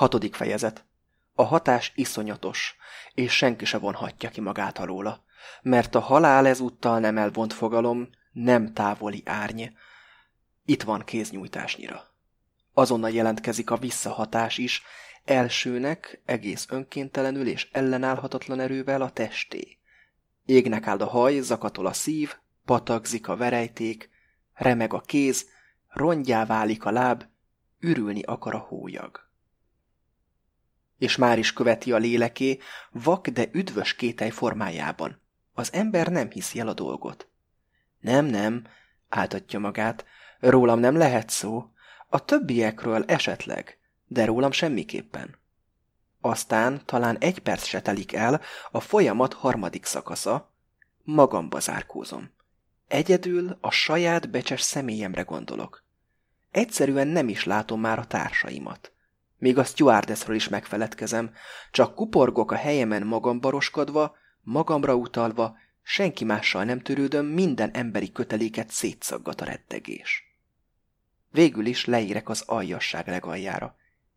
Hatodik fejezet. A hatás iszonyatos, és senki se vonhatja ki magát alóla, mert a halál ezúttal nem elvont fogalom, nem távoli árny. Itt van kéznyújtásnyira. Azonnal jelentkezik a visszahatás is, elsőnek egész önkéntelenül és ellenállhatatlan erővel a testé. Égnek áld a haj, zakatol a szív, patagzik a verejték, remeg a kéz, rongyá válik a láb, ürülni akar a hólyag. És már is követi a léleké, vak, de üdvös kételj formájában. Az ember nem hiszi el a dolgot. Nem, nem, áltatja magát, rólam nem lehet szó, a többiekről esetleg, de rólam semmiképpen. Aztán talán egy perc se telik el a folyamat harmadik szakasza, magamba zárkózom. Egyedül a saját becses személyemre gondolok. Egyszerűen nem is látom már a társaimat. Még a stewardessről is megfeledkezem, csak kuporgok a helyemen magamba roskodva, magamra utalva, senki mással nem törődöm, minden emberi köteléket szétszaggat a rettegés. Végül is leérek az aljasság legaljára.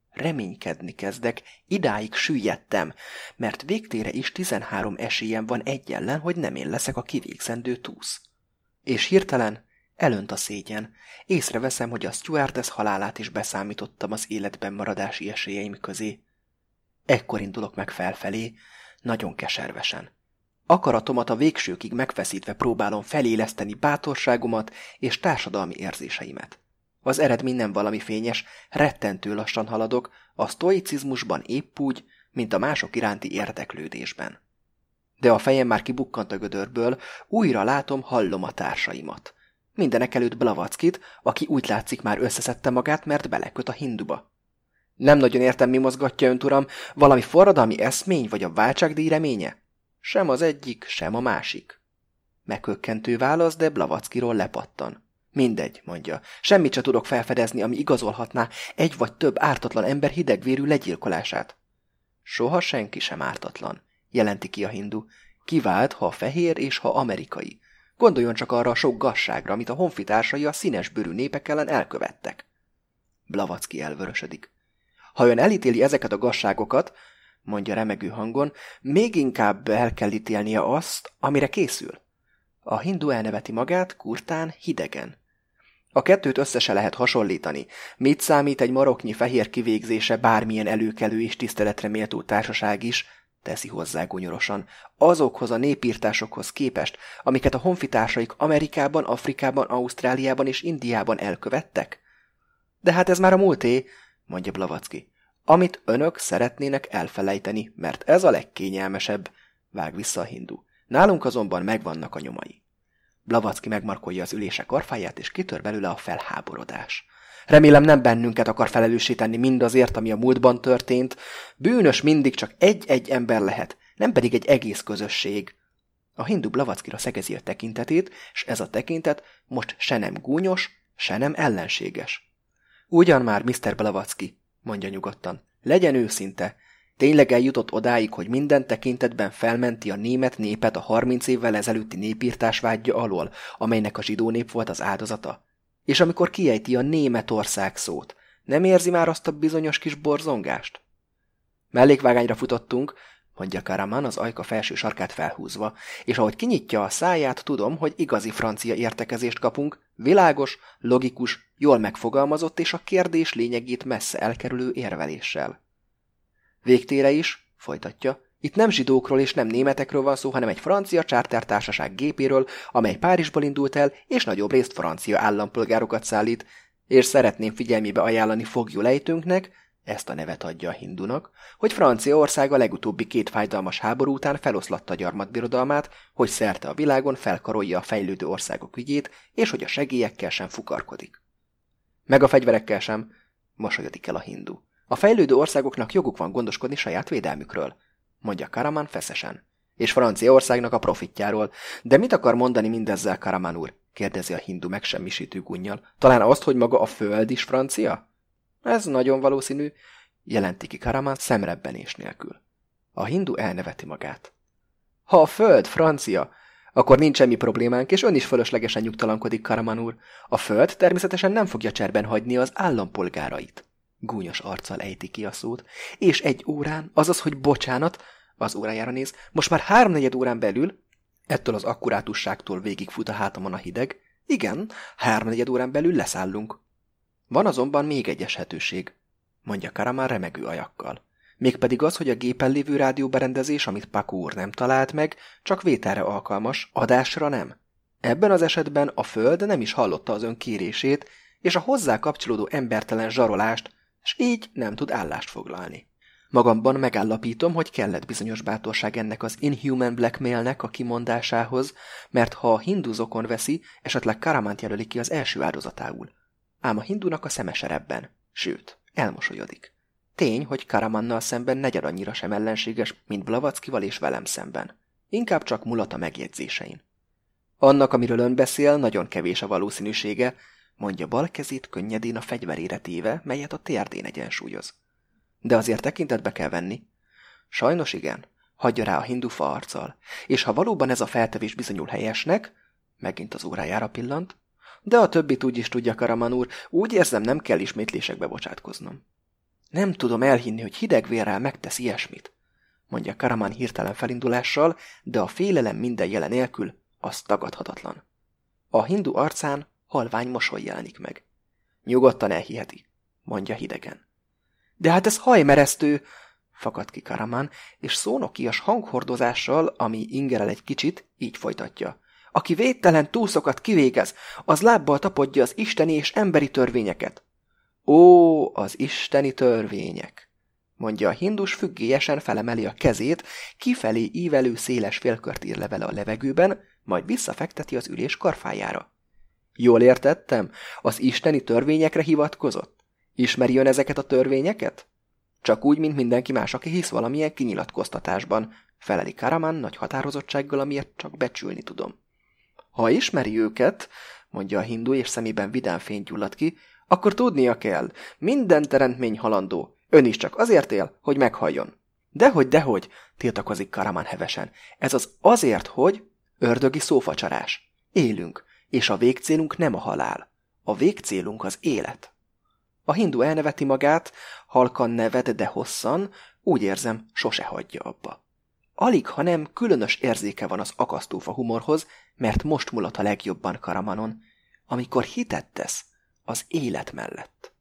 Reménykedni kezdek, idáig süllyedtem, mert végtére is tizenhárom esélyem van egy ellen, hogy nem én leszek a kivégzendő túsz. És hirtelen elönt a szégyen. Észreveszem, hogy a stewardess halálát is beszámítottam az életben maradási esélyeim közé. Ekkor indulok meg felfelé, nagyon keservesen. Akaratomat a végsőkig megfeszítve próbálom feléleszteni bátorságomat és társadalmi érzéseimet. Az eredmény nem valami fényes, rettentő lassan haladok, a sztoicizmusban épp úgy, mint a mások iránti érdeklődésben. De a fejem már kibukkant a gödörből, újra látom, hallom a társaimat. Mindenek előtt Blavackit, aki úgy látszik már összeszedte magát, mert beleköt a hinduba. Nem nagyon értem, mi mozgatja önt, uram, valami forradalmi eszmény, vagy a váltságdíj reménye? Sem az egyik, sem a másik. Megkökkentő válasz, de Blavackiról lepattan. Mindegy, mondja. Semmit se tudok felfedezni, ami igazolhatná egy vagy több ártatlan ember hidegvérű legyilkolását. Soha senki sem ártatlan, jelenti ki a hindu. Kivált, ha fehér és ha amerikai. Gondoljon csak arra a sok gazságra, amit a honfitársai a színes bőrű népek ellen elkövettek. Blavacki elvörösödik. Ha ön elítéli ezeket a gazságokat, mondja remegő hangon, még inkább el kell ítélnie azt, amire készül. A hindu elneveti magát kurtán hidegen. A kettőt össze lehet hasonlítani. Mit számít egy maroknyi fehér kivégzése bármilyen előkelő és tiszteletre méltó társaság is, teszi hozzá gonyorosan, azokhoz a népírtásokhoz képest, amiket a honfitársaik Amerikában, Afrikában, Ausztráliában és Indiában elkövettek? De hát ez már a múlté, mondja Blavacki. Amit önök szeretnének elfelejteni, mert ez a legkényelmesebb, vág vissza a hindu. Nálunk azonban megvannak a nyomai. Blavacki megmarkolja az ülése karfáját, és kitör belőle a felháborodás. Remélem nem bennünket akar felelősíteni mindazért, ami a múltban történt. Bűnös mindig csak egy-egy ember lehet, nem pedig egy egész közösség. A hindu Blavackira szegezi a tekintetét, és ez a tekintet most se nem gúnyos, se nem ellenséges. Ugyan már, Mr. Blavacki, mondja nyugodtan, legyen őszinte, Tényleg eljutott odáig, hogy minden tekintetben felmenti a német népet a 30 évvel ezelőtti népírtás vágyja alól, amelynek a zsidó nép volt az áldozata? És amikor kiejti a Németország szót, nem érzi már azt a bizonyos kis borzongást? Mellékvágányra futottunk, mondja Karaman az ajka felső sarkát felhúzva, és ahogy kinyitja a száját, tudom, hogy igazi francia értekezést kapunk, világos, logikus, jól megfogalmazott és a kérdés lényegét messze elkerülő érveléssel. Végtére is, folytatja, itt nem zsidókról és nem németekről van szó, hanem egy francia csártertársaság gépéről, amely Párizsból indult el, és nagyobb részt francia állampolgárokat szállít, és szeretném figyelmébe ajánlani fogjulejtőnknek, ezt a nevet adja a hindunak, hogy Franciaország a legutóbbi két fájdalmas háború után feloszlatta gyarmatbirodalmát, hogy szerte a világon felkarolja a fejlődő országok ügyét, és hogy a segélyekkel sem fukarkodik. Meg a fegyverekkel sem, mosolyodik el a hindu. A fejlődő országoknak joguk van gondoskodni saját védelmükről, mondja Karaman feszesen. És Franciaországnak a profitjáról. De mit akar mondani mindezzel, Karaman úr? kérdezi a hindu megsemmisítő gunnyal. Talán azt, hogy maga a föld is francia? Ez nagyon valószínű, jelenti ki Karaman szemrebbenés nélkül. A hindu elneveti magát. Ha a föld francia, akkor nincs semmi problémánk, és ön is fölöslegesen nyugtalankodik, Karaman úr. A föld természetesen nem fogja cserben hagyni az állampolgárait. Gúnyos arccal ejti ki a szót. És egy órán, azaz, hogy bocsánat, az órájára néz, most már háromnegyed órán belül, ettől az akkurátusságtól végigfut a hátamon a hideg, igen, háromnegyed órán belül leszállunk. Van azonban még egy eshetőség, mondja Karamán remegő ajakkal. Mégpedig az, hogy a gépen lévő rádióberendezés, amit Paku úr nem talált meg, csak vételre alkalmas, adásra nem. Ebben az esetben a Föld nem is hallotta az ön kérését, és a hozzá kapcsolódó embertelen zsarolást, és így nem tud állást foglalni. Magamban megállapítom, hogy kellett bizonyos bátorság ennek az Inhuman Blackmailnek a kimondásához, mert ha a hinduzokon veszi, esetleg Karamant jelöli ki az első áldozatául. Ám a hindunak a szemeserebben, sőt, elmosolyodik. Tény, hogy Karamannal szemben negyed annyira sem ellenséges, mint Blavackival és velem szemben. Inkább csak mulat a megjegyzésein. Annak, amiről ön beszél, nagyon kevés a valószínűsége, mondja bal kezét könnyedén a fegyverére téve, melyet a térdén egyensúlyoz. De azért tekintetbe kell venni. Sajnos igen, hagyja rá a hindufa arccal, és ha valóban ez a feltevés bizonyul helyesnek, megint az órájára pillant, de a többit úgy is tudja Karaman úr, úgy érzem nem kell ismétlésekbe bocsátkoznom. Nem tudom elhinni, hogy hideg vérrel megtesz ilyesmit, mondja Karaman hirtelen felindulással, de a félelem minden jelen nélkül az tagadhatatlan. A hindu arcán halvány mosoly jelenik meg. Nyugodtan elhiheti, mondja hidegen. De hát ez hajmeresztő, fakad ki Karaman, és szónokias hanghordozással, ami ingerel egy kicsit, így folytatja. Aki védtelen túlszokat kivégez, az lábbal tapodja az isteni és emberi törvényeket. Ó, az isteni törvények! mondja a hindus függélyesen felemeli a kezét, kifelé ívelő széles félkört ír levele a levegőben, majd visszafekteti az ülés karfájára. Jól értettem? Az isteni törvényekre hivatkozott? Ismeri ön ezeket a törvényeket? Csak úgy, mint mindenki más, aki hisz valamilyen kinyilatkoztatásban, feleli Karaman nagy határozottsággal, amiért csak becsülni tudom. Ha ismeri őket, mondja a hindu, és szemében vidám fény gyullad ki, akkor tudnia kell, minden teremtmény halandó, ön is csak azért él, hogy meghalljon. Dehogy, dehogy, tiltakozik Karaman hevesen. Ez az azért, hogy ördögi szófacsarás. Élünk, és a végcélunk nem a halál. A végcélunk az élet. A hindu elneveti magát, halkan neved, de hosszan, úgy érzem, sose hagyja abba. Alig, ha nem különös érzéke van az akasztófa humorhoz, mert most mulat a legjobban Karamanon, amikor hitet tesz az élet mellett.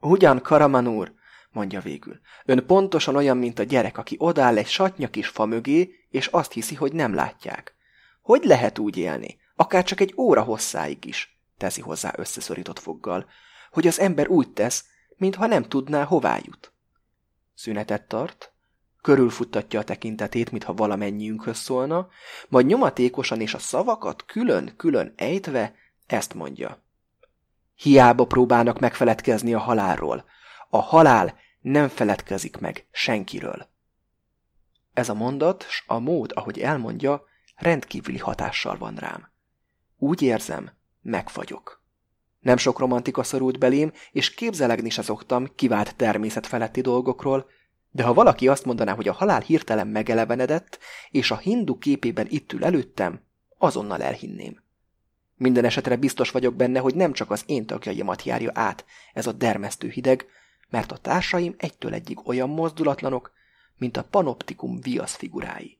Ugyan, Karaman úr, mondja végül, ön pontosan olyan, mint a gyerek, aki odáll egy satnya kis fa mögé, és azt hiszi, hogy nem látják. Hogy lehet úgy élni, akár csak egy óra hosszáig is, teszi hozzá összeszorított foggal, hogy az ember úgy tesz, mintha nem tudná, hová jut. Szünetet tart, körülfuttatja a tekintetét, mintha valamennyiünkhöz szólna, majd nyomatékosan és a szavakat külön-külön ejtve ezt mondja. Hiába próbálnak megfeledkezni a halálról. A halál nem feledkezik meg senkiről. Ez a mondat, s a mód, ahogy elmondja, rendkívüli hatással van rám. Úgy érzem, megfagyok. Nem sok romantika szorult belém, és képzelegni se szoktam kivált természet feletti dolgokról, de ha valaki azt mondaná, hogy a halál hirtelen megelevenedett, és a hindu képében itt ül előttem, azonnal elhinném. Minden esetre biztos vagyok benne, hogy nem csak az én tagjaimat járja át ez a dermesztő hideg, mert a társaim egytől egyig olyan mozdulatlanok, mint a panoptikum viasz figurái.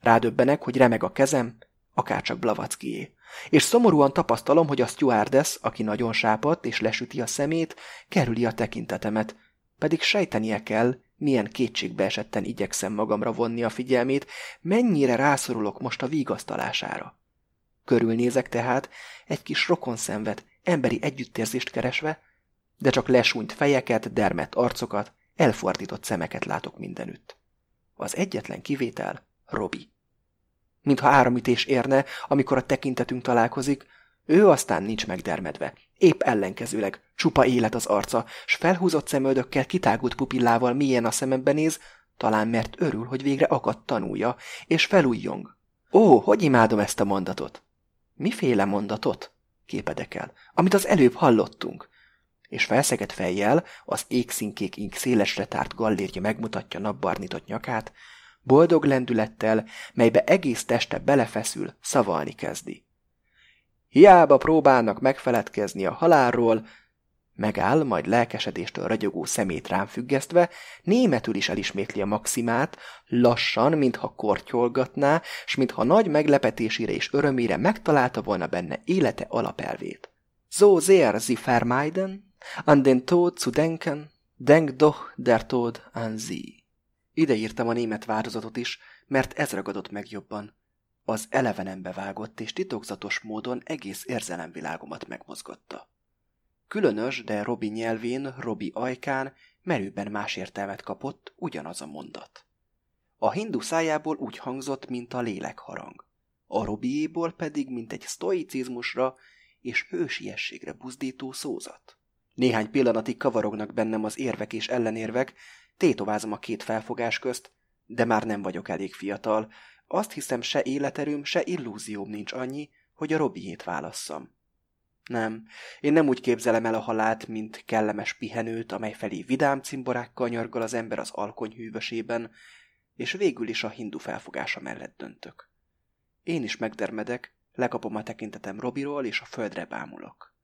Rádöbbenek, hogy remeg a kezem, akárcsak Blavackié. És szomorúan tapasztalom, hogy a stewardess, aki nagyon sápadt és lesüti a szemét, kerüli a tekintetemet, pedig sejtenie kell, milyen kétségbe esetten igyekszem magamra vonni a figyelmét, mennyire rászorulok most a vigasztalására. Körülnézek tehát, egy kis rokonszenvet, emberi együttérzést keresve, de csak lesúnyt fejeket, dermet arcokat, elfordított szemeket látok mindenütt. Az egyetlen kivétel Robi mintha áramütés érne, amikor a tekintetünk találkozik, ő aztán nincs megdermedve. Épp ellenkezőleg, csupa élet az arca, s felhúzott szemöldökkel kitágult pupillával milyen a szemembe néz, talán mert örül, hogy végre akadt tanulja, és felújjong. Ó, hogy imádom ezt a mondatot! Miféle mondatot? képedek el, amit az előbb hallottunk. És felszegett fejjel, az égszínkék ink szélesre tárt gallérja megmutatja napbarnitott nyakát, boldog lendülettel, melybe egész teste belefeszül, szavalni kezdi. Hiába próbálnak megfeledkezni a halálról, Megáll, majd lelkesedéstől ragyogó szemét rám függesztve, németül is elismétli a maximát, lassan, mintha kortyolgatná, s mintha nagy meglepetésére és örömére megtalálta volna benne élete alapelvét. So sehr sie vermeiden, an den Tod zu denken, denk doch der Tod an sie. Ide írtam a német változatot is, mert ez ragadott meg jobban. Az elevenembe vágott és titokzatos módon egész érzelemvilágomat megmozgatta. Különös, de Robi nyelvén, Robi ajkán merőben más értelmet kapott ugyanaz a mondat. A hindu szájából úgy hangzott, mint a lélekharang, a Robiéból pedig, mint egy sztoicizmusra és hősiességre buzdító szózat. Néhány pillanatig kavarognak bennem az érvek és ellenérvek, tétovázom a két felfogás közt, de már nem vagyok elég fiatal, azt hiszem se életerőm, se illúzióm nincs annyi, hogy a Robiét válasszam. Nem, én nem úgy képzelem el a halált, mint kellemes pihenőt, amely felé vidám cimborákkal nyargal az ember az alkony hűvösében, és végül is a hindu felfogása mellett döntök. Én is megdermedek, lekapom a tekintetem Robiról, és a földre bámulok.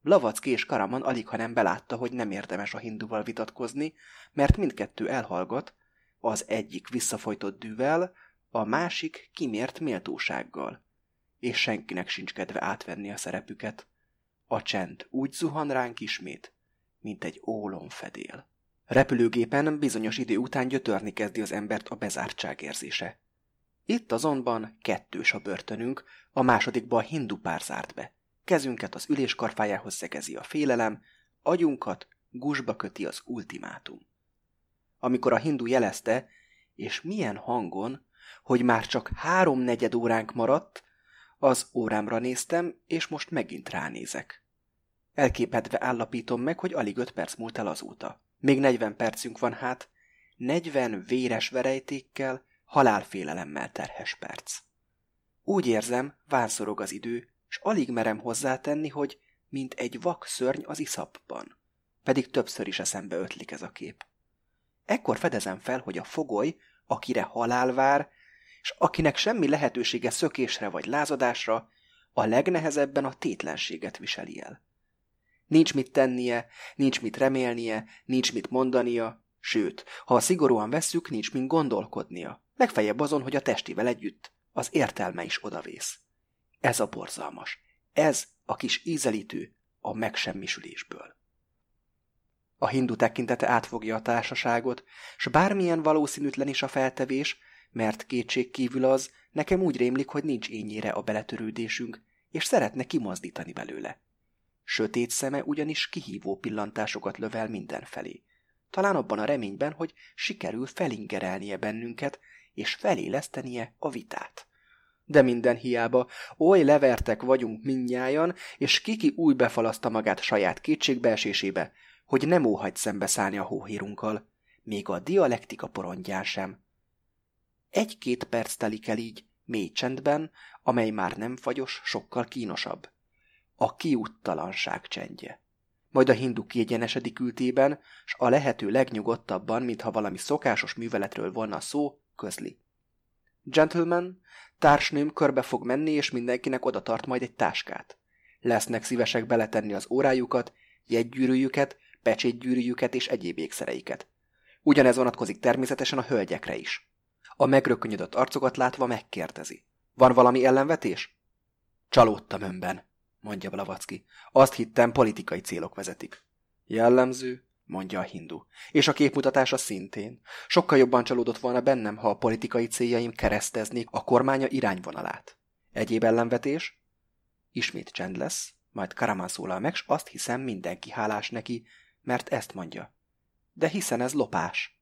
Blavacki és Karaman alig, ha nem belátta, hogy nem érdemes a hinduval vitatkozni, mert mindkettő elhallgat, az egyik visszafolytott dűvel, a másik kimért méltósággal és senkinek sincs kedve átvenni a szerepüket. A csend úgy zuhan ránk ismét, mint egy ólomfedél. Repülőgépen bizonyos idő után gyötörni kezdi az embert a bezártság érzése. Itt azonban kettős a börtönünk, a másodikba a hindu pár zárt be. Kezünket az üléskarfájához szegezi a félelem, agyunkat gusba köti az ultimátum. Amikor a hindu jelezte, és milyen hangon, hogy már csak háromnegyed óránk maradt, az órámra néztem, és most megint ránézek. Elképedve állapítom meg, hogy alig öt perc múlt el azóta. Még negyven percünk van hát, negyven véres verejtékkel, halálfélelemmel terhes perc. Úgy érzem, vánszorog az idő, s alig merem hozzátenni, hogy mint egy vak szörny az iszapban. Pedig többször is eszembe ötlik ez a kép. Ekkor fedezem fel, hogy a fogoly, akire halál vár, és akinek semmi lehetősége szökésre vagy lázadásra, a legnehezebben a tétlenséget viseli el. Nincs mit tennie, nincs mit remélnie, nincs mit mondania, sőt, ha szigorúan vesszük, nincs mit gondolkodnia. Legfeljebb azon, hogy a testivel együtt az értelme is odavész. Ez a borzalmas. Ez a kis ízelítő a megsemmisülésből. A hindu tekintete átfogja a társaságot, s bármilyen valószínűtlen is a feltevés, mert kétség kívül az, nekem úgy rémlik, hogy nincs ényére a beletörődésünk, és szeretne kimozdítani belőle. Sötét szeme ugyanis kihívó pillantásokat lövel mindenfelé. Talán abban a reményben, hogy sikerül felingerelnie bennünket, és felélesztenie a vitát. De minden hiába, oly levertek vagyunk minnyájan, és kiki úgy befalaszta magát saját kétségbeesésébe, hogy nem óhagy szembeszállni a hóhírunkkal, még a dialektika porondján sem. Egy-két perc telik el így, mély csendben, amely már nem fagyos, sokkal kínosabb. A kiúttalanság csendje. Majd a hindu kiegyenesedik ültében, s a lehető legnyugodtabban, mintha valami szokásos műveletről volna szó, közli. Gentleman, társnőm körbe fog menni, és mindenkinek oda tart majd egy táskát. Lesznek szívesek beletenni az órájukat, jegygyűrűjüket, pecsétgyűrűjüket és egyéb ékszereiket. Ugyanez vonatkozik természetesen a hölgyekre is. A megrökönyödött arcokat látva megkérdezi. Van valami ellenvetés? Csalódtam önben, mondja Blavacki. Azt hittem, politikai célok vezetik. Jellemző, mondja a hindu. És a képmutatása szintén. Sokkal jobban csalódott volna bennem, ha a politikai céljaim kereszteznék a kormánya irányvonalát. Egyéb ellenvetés? Ismét csend lesz, majd Karaman szólal meg, s azt hiszem mindenki hálás neki, mert ezt mondja. De hiszen ez lopás.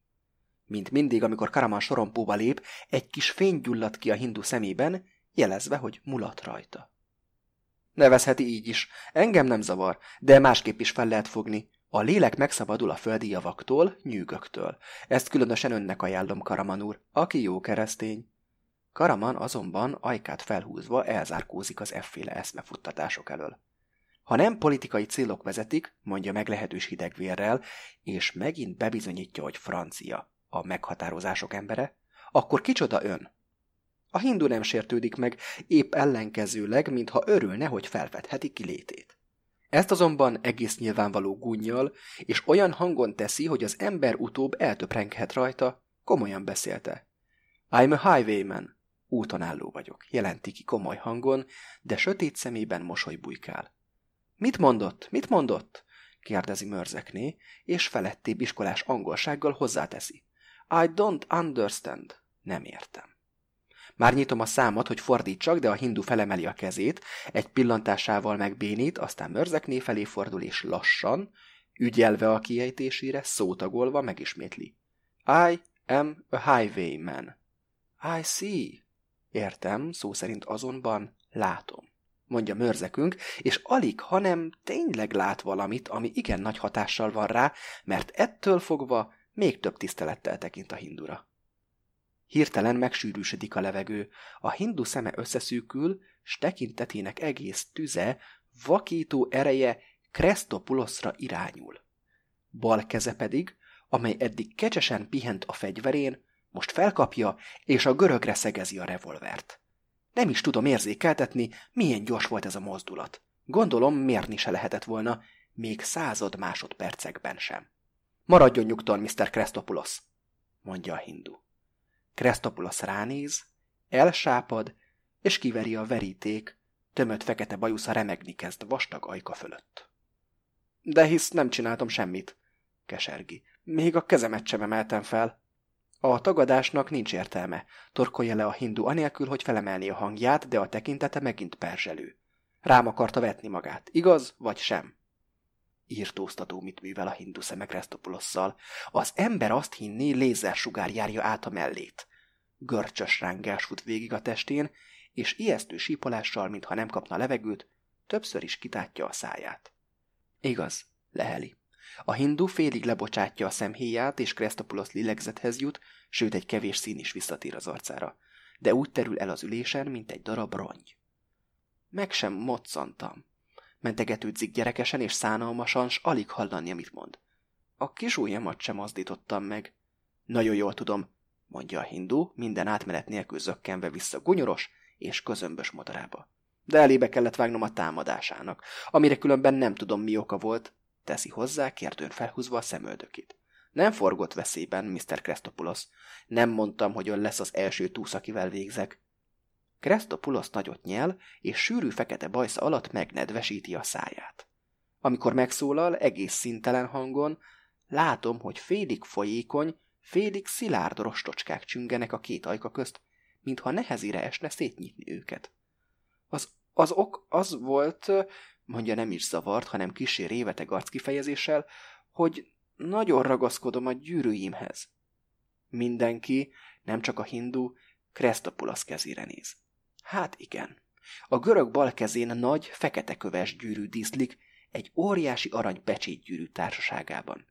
Mint mindig, amikor Karaman sorompóba lép, egy kis fény gyullad ki a hindu szemében, jelezve, hogy mulat rajta. Nevezheti így is. Engem nem zavar, de másképp is fel lehet fogni. A lélek megszabadul a földi javaktól, nyűgöktől. Ezt különösen önnek ajánlom, Karaman úr, aki jó keresztény. Karaman azonban ajkát felhúzva elzárkózik az efféle eszmefuttatások elől. Ha nem politikai célok vezetik, mondja meglehetős hidegvérrel, és megint bebizonyítja, hogy francia a meghatározások embere, akkor kicsoda ön? A hindu nem sértődik meg, épp ellenkezőleg, mintha örülne, hogy felvetheti kilétét. Ezt azonban egész nyilvánvaló gúnyjal, és olyan hangon teszi, hogy az ember utóbb eltöprenghet rajta, komolyan beszélte. I'm a highwayman. Úton álló vagyok, jelenti ki komoly hangon, de sötét szemében mosoly bujkál. Mit mondott? Mit mondott? kérdezi mörzekné, és felettébb iskolás angolsággal hozzáteszi. I don't understand. Nem értem. Már nyitom a számot, hogy fordítsak, de a hindu felemeli a kezét, egy pillantásával megbénít, aztán mörzekné felé fordul, és lassan, ügyelve a kiejtésére, szótagolva megismétli. I am a highwayman. I see. Értem, szó szerint azonban látom mondja mörzekünk, és alig, hanem tényleg lát valamit, ami igen nagy hatással van rá, mert ettől fogva még több tisztelettel tekint a hindura. Hirtelen megsűrűsödik a levegő, a hindu szeme összeszűkül, s tekintetének egész tüze, vakító ereje Krestopuloszra irányul. Bal keze pedig, amely eddig kecsesen pihent a fegyverén, most felkapja, és a görögre szegezi a revolvert. Nem is tudom érzékeltetni, milyen gyors volt ez a mozdulat. Gondolom, mérni se lehetett volna, még század másodpercekben sem. Maradjon nyugton, Mr. Krestopulos, mondja a hindu. Krestopulos ránéz, elsápad, és kiveri a veríték, tömött fekete bajusza remegni kezd vastag ajka fölött. De hisz nem csináltam semmit, kesergi. Még a kezemet sem emeltem fel. A tagadásnak nincs értelme, torkolja le a hindu anélkül, hogy felemelni a hangját, de a tekintete megint perzselő. Rám akarta vetni magát, igaz vagy sem? Írtóztató, mit művel a hindu szeme Krestopulosszal. Az ember azt hinni, lézersugár járja át a mellét. Görcsös rángás fut végig a testén, és ijesztő sípolással, mintha nem kapna levegőt, többször is kitátja a száját. Igaz, leheli. A hindu félig lebocsátja a szemhéját, és Krestopulos lélegzethez jut, sőt egy kevés szín is visszatér az arcára. De úgy terül el az ülésen, mint egy darab rongy. Meg sem moccantam. Mentegetődzik gyerekesen és szánalmasan, s alig hallani, amit mond. A kis ujjamat sem azdítottam meg. Nagyon jól tudom, mondja a hindu, minden átmenet nélkül zökkenve vissza gunyoros és közömbös motorába. De elébe kellett vágnom a támadásának, amire különben nem tudom mi oka volt, teszi hozzá, kérdőn felhúzva a szemöldökét. Nem forgott veszélyben, Mr. Krestopulos. Nem mondtam, hogy ön lesz az első túsz, akivel végzek. Krestopulos nagyot nyel, és sűrű fekete bajsza alatt megnedvesíti a száját. Amikor megszólal, egész szintelen hangon, látom, hogy félig folyékony, félig szilárd rostocskák csüngenek a két ajka közt, mintha nehezére esne szétnyitni őket. Az, az ok az volt, mondja nem is zavart, hanem kisé réveteg kifejezéssel, hogy nagyon ragaszkodom a gyűrűimhez. Mindenki, nem csak a hindu, Kresztopulasz kezére néz. Hát igen. A görög bal kezén nagy, fekete köves gyűrű díszlik, egy óriási arany pecsétgyűrű társaságában.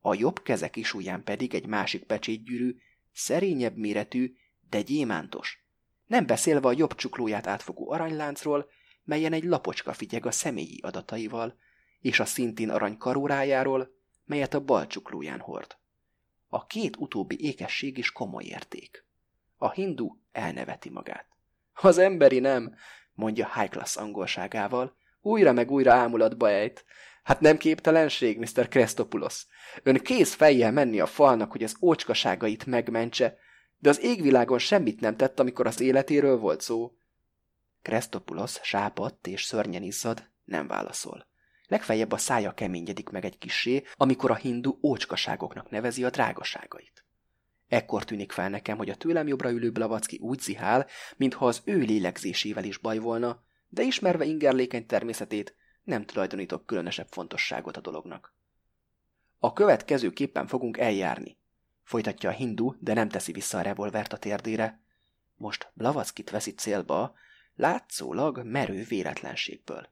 A jobb keze ujján pedig egy másik pecsétgyűrű, szerényebb méretű, de gyémántos. Nem beszélve a jobb csuklóját átfogó aranyláncról, melyen egy lapocska figyeg a személyi adataival, és a szintén arany karórájáról, melyet a bal csuklóján hord. A két utóbbi ékesség is komoly érték. A hindu elneveti magát. Az emberi nem, mondja high class angolságával, újra meg újra ámulatba ejt. Hát nem képtelenség, Mr. Krestopulos. Ön kész fejjel menni a falnak, hogy az ócskaságait megmentse, de az égvilágon semmit nem tett, amikor az életéről volt szó. Krestopulos sápadt és szörnyen izzad, nem válaszol. Legfeljebb a szája keményedik meg egy kissé, amikor a hindu ócskaságoknak nevezi a drágaságait. Ekkor tűnik fel nekem, hogy a tőlem jobbra ülő Blavacki úgy zihál, mintha az ő lélegzésével is baj volna, de ismerve ingerlékeny természetét, nem tulajdonítok különösebb fontosságot a dolognak. A következő képpen fogunk eljárni. Folytatja a hindu, de nem teszi vissza a revolvert a térdére. Most Blavackit veszi célba, látszólag merő véletlenségből.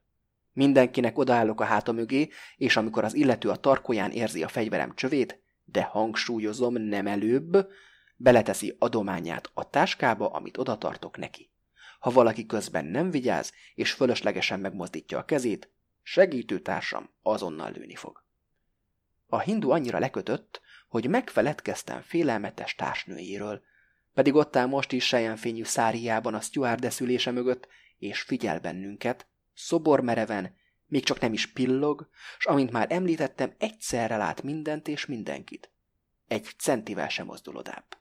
Mindenkinek odaállok a háta mögé, és amikor az illető a tarkóján érzi a fegyverem csövét, de hangsúlyozom nem előbb, beleteszi adományát a táskába, amit oda tartok neki. Ha valaki közben nem vigyáz, és fölöslegesen megmozdítja a kezét, segítőtársam azonnal lőni fog. A hindu annyira lekötött, hogy megfeledkeztem félelmetes társnőjéről, pedig ott áll most is sejjenfényű száriában a stewardess ülése mögött, és figyel bennünket, szobor mereven, Még csak nem is pillog, s amint már említettem, egyszerre lát mindent és mindenkit. Egy centivel sem mozdul odább.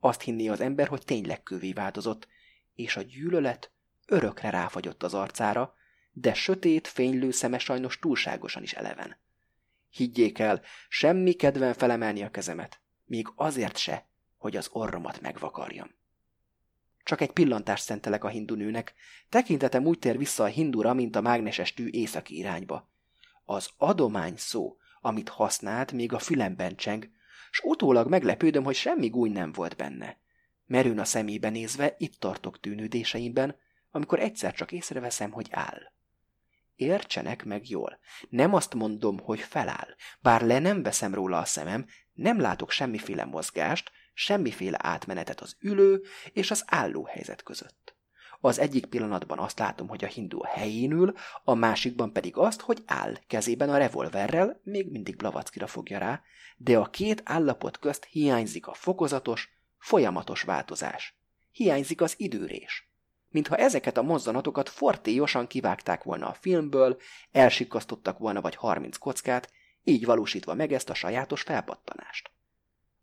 Azt hinné az ember, hogy tényleg kövé változott, és a gyűlölet örökre ráfagyott az arcára, de sötét, fénylő szeme sajnos túlságosan is eleven. Higgyék el, semmi kedven felemelni a kezemet, még azért se, hogy az orromat megvakarjam. Csak egy pillantást szentelek a hindu nőnek, tekintetem úgy tér vissza a hindura, mint a mágneses tű északi irányba. Az adomány szó, amit használt, még a fülemben cseng, s utólag meglepődöm, hogy semmi gúny nem volt benne. Merőn a szemébe nézve itt tartok tűnődéseimben, amikor egyszer csak észreveszem, hogy áll. Értsenek meg jól. Nem azt mondom, hogy feláll. Bár le nem veszem róla a szemem, nem látok semmiféle mozgást, semmiféle átmenetet az ülő és az álló helyzet között. Az egyik pillanatban azt látom, hogy a hindu helyén ül, a másikban pedig azt, hogy áll kezében a revolverrel, még mindig Blavackira fogja rá, de a két állapot közt hiányzik a fokozatos, folyamatos változás. Hiányzik az időrés. Mintha ezeket a mozzanatokat fortélyosan kivágták volna a filmből, elsikasztottak volna vagy harminc kockát, így valósítva meg ezt a sajátos felpattanást.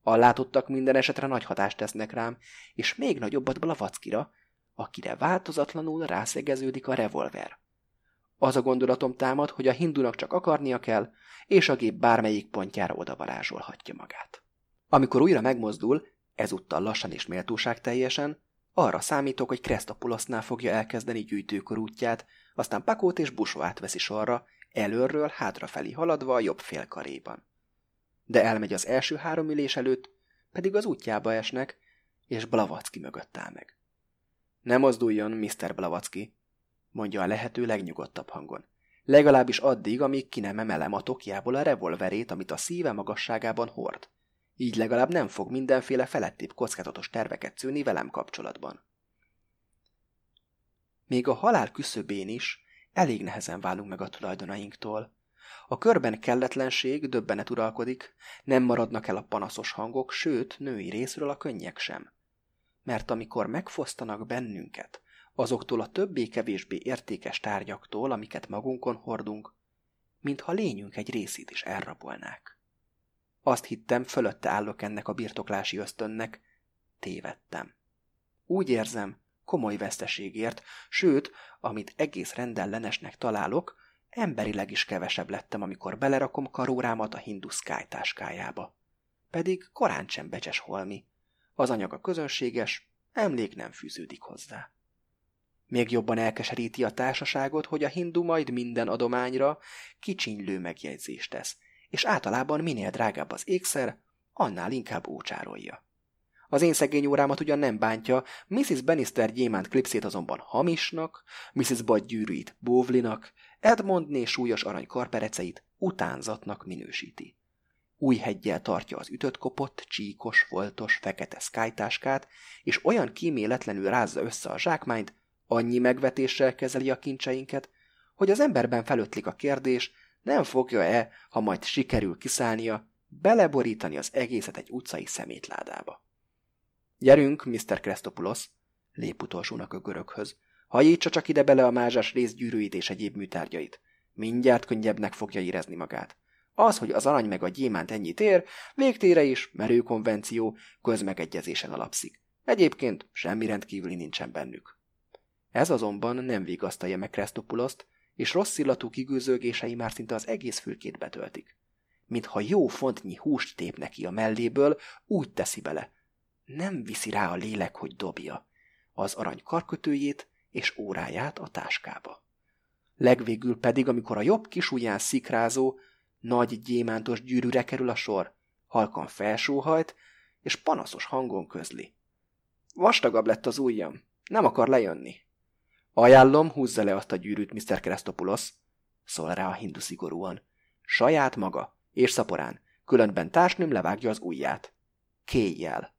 A látottak minden esetre nagy hatást tesznek rám, és még nagyobbat Blavackira, akire változatlanul rászegeződik a revolver. Az a gondolatom támad, hogy a hindunak csak akarnia kell, és a gép bármelyik pontjára odavarázsolhatja magát. Amikor újra megmozdul, ezúttal lassan és méltóság teljesen, arra számítok, hogy Krestopulosznál fogja elkezdeni gyűjtőkor útját, aztán Pakót és Busóát veszi sorra, előről hátrafelé haladva a jobb félkaréban. De elmegy az első három ülés előtt, pedig az útjába esnek, és Blavacki mögött áll meg. Ne mozduljon, Mr. Blavacki, mondja a lehető legnyugodtabb hangon. Legalábbis addig, amíg ki nem emelem a tokjából a revolverét, amit a szíve magasságában hord. Így legalább nem fog mindenféle felettébb kockázatos terveket szűni velem kapcsolatban. Még a halál küszöbén is elég nehezen válunk meg a tulajdonainktól. A körben kelletlenség, döbbenet uralkodik, nem maradnak el a panaszos hangok, sőt, női részről a könnyek sem. Mert amikor megfosztanak bennünket, azoktól a többé-kevésbé értékes tárgyaktól, amiket magunkon hordunk, mintha lényünk egy részét is elrabolnák. Azt hittem, fölötte állok ennek a birtoklási ösztönnek, tévedtem. Úgy érzem, komoly veszteségért, sőt, amit egész rendellenesnek találok, emberileg is kevesebb lettem, amikor belerakom karórámat a hindu táskájába. Pedig korán sem becses holmi. Az anyaga közönséges, emlék nem fűződik hozzá. Még jobban elkeseríti a társaságot, hogy a hindu majd minden adományra kicsinylő megjegyzést tesz, és általában minél drágább az ékszer, annál inkább ócsárolja. Az én szegény órámat ugyan nem bántja, Mrs. Bannister gyémánt klipszét azonban hamisnak, Mrs. Bud gyűrűit bóvlinak, Edmondné súlyos arany karpereceit utánzatnak minősíti. Új hegyjel tartja az ütött kopott, csíkos, foltos, fekete skytáskát, és olyan kíméletlenül rázza össze a zsákmányt, annyi megvetéssel kezeli a kincseinket, hogy az emberben felötlik a kérdés, nem fogja-e, ha majd sikerül kiszállnia, beleborítani az egészet egy utcai szemétládába. Gyerünk, Mr. Krestopulos, lép utolsónak a göröghöz. Hajítsa csak ide bele a mázsás részgyűrűit és egyéb műtárgyait. Mindjárt könnyebbnek fogja érezni magát. Az, hogy az arany meg a gyémánt ennyit ér, végtére is, merő konvenció, közmegegyezésen alapszik. Egyébként semmi rendkívüli nincsen bennük. Ez azonban nem vigasztalja meg Krestopuloszt, és rossz illatú kigőzőgései már szinte az egész fülkét betöltik. Mintha jó fontnyi húst tép neki a melléből, úgy teszi bele. Nem viszi rá a lélek, hogy dobja. Az arany karkötőjét és óráját a táskába. Legvégül pedig, amikor a jobb kisujján szikrázó, nagy gyémántos gyűrűre kerül a sor, halkan felsóhajt, és panaszos hangon közli. Vastagabb lett az ujjam, nem akar lejönni. Ajánlom, húzza le azt a gyűrűt, Mr. Krestopulos, szól rá a hindu szigorúan. Saját maga, és szaporán, különben társnőm levágja az ujját. Kéjjel.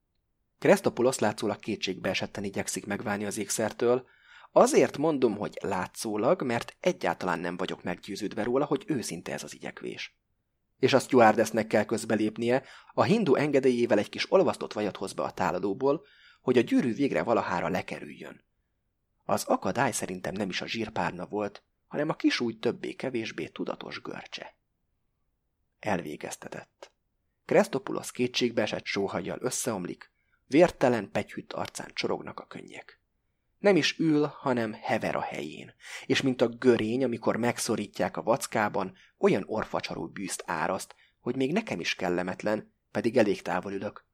Krestopulos látszólag kétségbe esetten igyekszik megválni az ékszertől, Azért mondom, hogy látszólag, mert egyáltalán nem vagyok meggyőződve róla, hogy őszinte ez az igyekvés. És a stewardessnek kell közbelépnie, a hindu engedélyével egy kis olvasztott vajat hoz be a táladóból, hogy a gyűrű végre valahára lekerüljön. Az akadály szerintem nem is a zsírpárna volt, hanem a kis úgy többé-kevésbé tudatos görcse. Elvégeztetett. Krestopulos kétségbe esett sóhajjal összeomlik, vértelen pegyhűt arcán csorognak a könnyek. Nem is ül, hanem hever a helyén, és mint a görény, amikor megszorítják a vackában, olyan orfacsarú bűzt áraszt, hogy még nekem is kellemetlen, pedig elég távol ülök.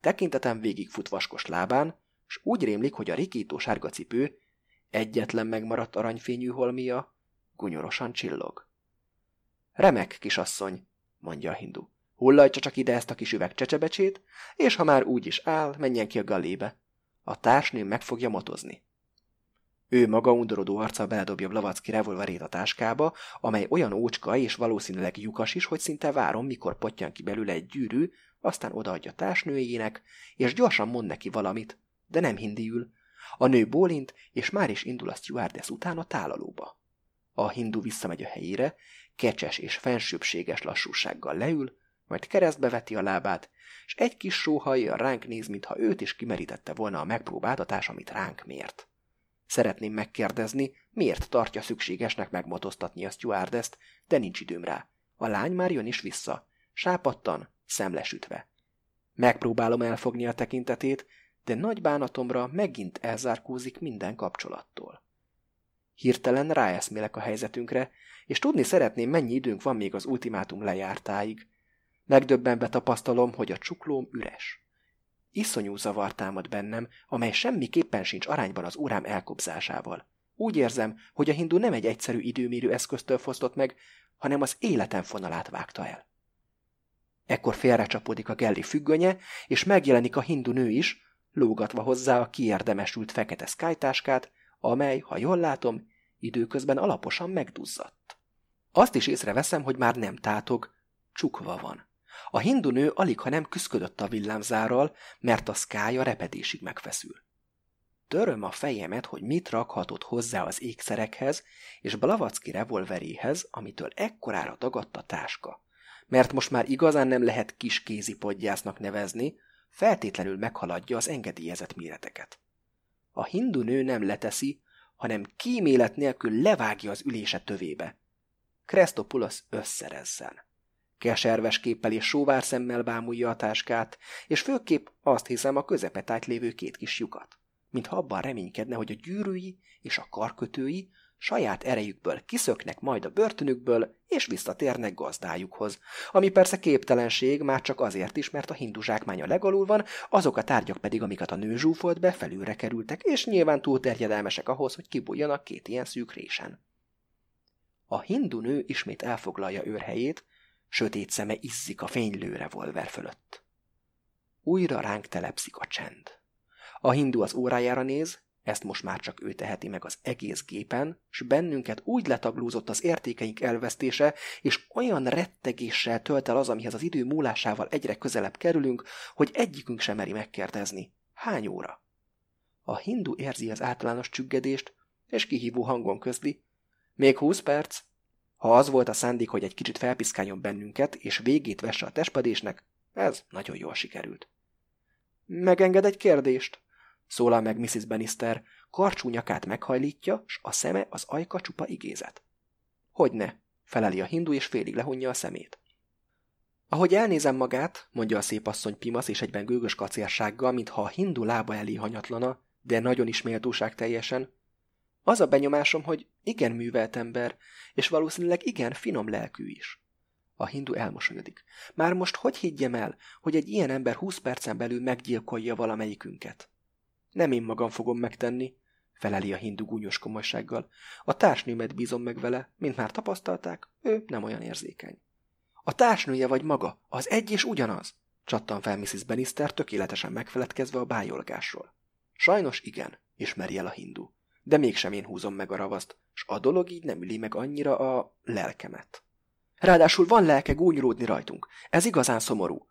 Tekintetem végig fut vaskos lábán, s úgy rémlik, hogy a rikító sárga cipő, egyetlen megmaradt aranyfényű holmia, gunyorosan csillog. Remek, kisasszony, mondja a hindu. Hullajtsa csak ide ezt a kis üveg csecsebecsét, és ha már úgy is áll, menjen ki a galébe. A társnő meg fogja motozni. Ő maga undorodó arccal beledobja Blavacki revolverét a táskába, amely olyan ócska és valószínűleg lyukas is, hogy szinte várom, mikor potyan ki belőle egy gyűrű, aztán odaadja társnőjének, és gyorsan mond neki valamit, de nem hindiül. A nő bólint, és már is indul a stewardess után a tálalóba. A hindu visszamegy a helyére, kecses és fensőbséges lassúsággal leül, majd keresztbe veti a lábát, és egy kis sóhajjal ránk néz, mintha őt is kimerítette volna a megpróbáltatás, amit ránk mért. Szeretném megkérdezni, miért tartja szükségesnek megmotoztatni a stewardess de nincs időm rá. A lány már jön is vissza, sápattan, szemlesütve. Megpróbálom elfogni a tekintetét, de nagy bánatomra megint elzárkózik minden kapcsolattól. Hirtelen ráeszmélek a helyzetünkre, és tudni szeretném, mennyi időnk van még az ultimátum lejártáig. Megdöbbenve tapasztalom, hogy a csuklóm üres. Iszonyú zavar támad bennem, amely semmiképpen sincs arányban az órám elkobzásával. Úgy érzem, hogy a hindu nem egy egyszerű időmérő eszköztől fosztott meg, hanem az életem fonalát vágta el. Ekkor félrecsapódik a Gelli függönye, és megjelenik a hindu nő is, lógatva hozzá a kiérdemesült fekete szkájtáskát, amely, ha jól látom, időközben alaposan megduzzadt. Azt is észreveszem, hogy már nem tátog, csukva van. A hindu nő alig, ha nem küszködött a villámzárral, mert a szkája repedésig megfeszül. Töröm a fejemet, hogy mit rakhatott hozzá az ékszerekhez és Blavacki revolveréhez, amitől ekkorára dagadt a táska. Mert most már igazán nem lehet kis kézipodgyásznak nevezni, feltétlenül meghaladja az engedélyezett méreteket. A hindu nő nem leteszi, hanem kímélet nélkül levágja az ülése tövébe. Krestopulos összerezzen. Keserves képpel és sóvár szemmel bámulja a táskát, és főképp azt hiszem a közepetájt lévő két kis lyukat, mintha abban reménykedne, hogy a gyűrűi és a karkötői saját erejükből kiszöknek majd a börtönükből, és visszatérnek gazdájukhoz. Ami persze képtelenség, már csak azért is, mert a hindu zsákmánya legalul van, azok a tárgyak pedig, amiket a nő zsúfolt be, felülre kerültek, és nyilván túl terjedelmesek ahhoz, hogy kibújjanak két ilyen szűk résen. A hindu nő ismét elfoglalja őrhelyét, sötét szeme izzik a fénylő revolver fölött. Újra ránk telepszik a csend. A hindu az órájára néz, ezt most már csak ő teheti meg az egész gépen, s bennünket úgy letaglózott az értékeink elvesztése, és olyan rettegéssel tölt el az, amihez az idő múlásával egyre közelebb kerülünk, hogy egyikünk sem meri megkérdezni. Hány óra? A hindu érzi az általános csüggedést, és kihívó hangon közli. Még húsz perc? Ha az volt a szándék, hogy egy kicsit felpiszkáljon bennünket, és végét vesse a testpedésnek, ez nagyon jól sikerült. Megenged egy kérdést? Szólal meg Mrs. Bannister, karcsú nyakát meghajlítja, s a szeme az ajka csupa igézet. Hogyne, feleli a hindu, és félig lehunja a szemét. Ahogy elnézem magát, mondja a szép asszony pimasz és egyben gőgös kacérsággal, mintha a hindu lába elé hanyatlana, de nagyon is méltóság teljesen, az a benyomásom, hogy igen művelt ember, és valószínűleg igen finom lelkű is. A hindu elmosolyodik. Már most hogy higgyem el, hogy egy ilyen ember húsz percen belül meggyilkolja valamelyikünket? Nem én magam fogom megtenni, feleli a hindu gúnyos komolysággal. A társnőmet bízom meg vele, mint már tapasztalták, ő nem olyan érzékeny. A társnője vagy maga, az egy és ugyanaz, csattan fel Mrs. Bannister tökéletesen megfeledkezve a bájolgásról. Sajnos igen, ismeri el a hindu. De mégsem én húzom meg a ravaszt, s a dolog így nem üli meg annyira a lelkemet. Ráadásul van lelke gúnyródni rajtunk. Ez igazán szomorú.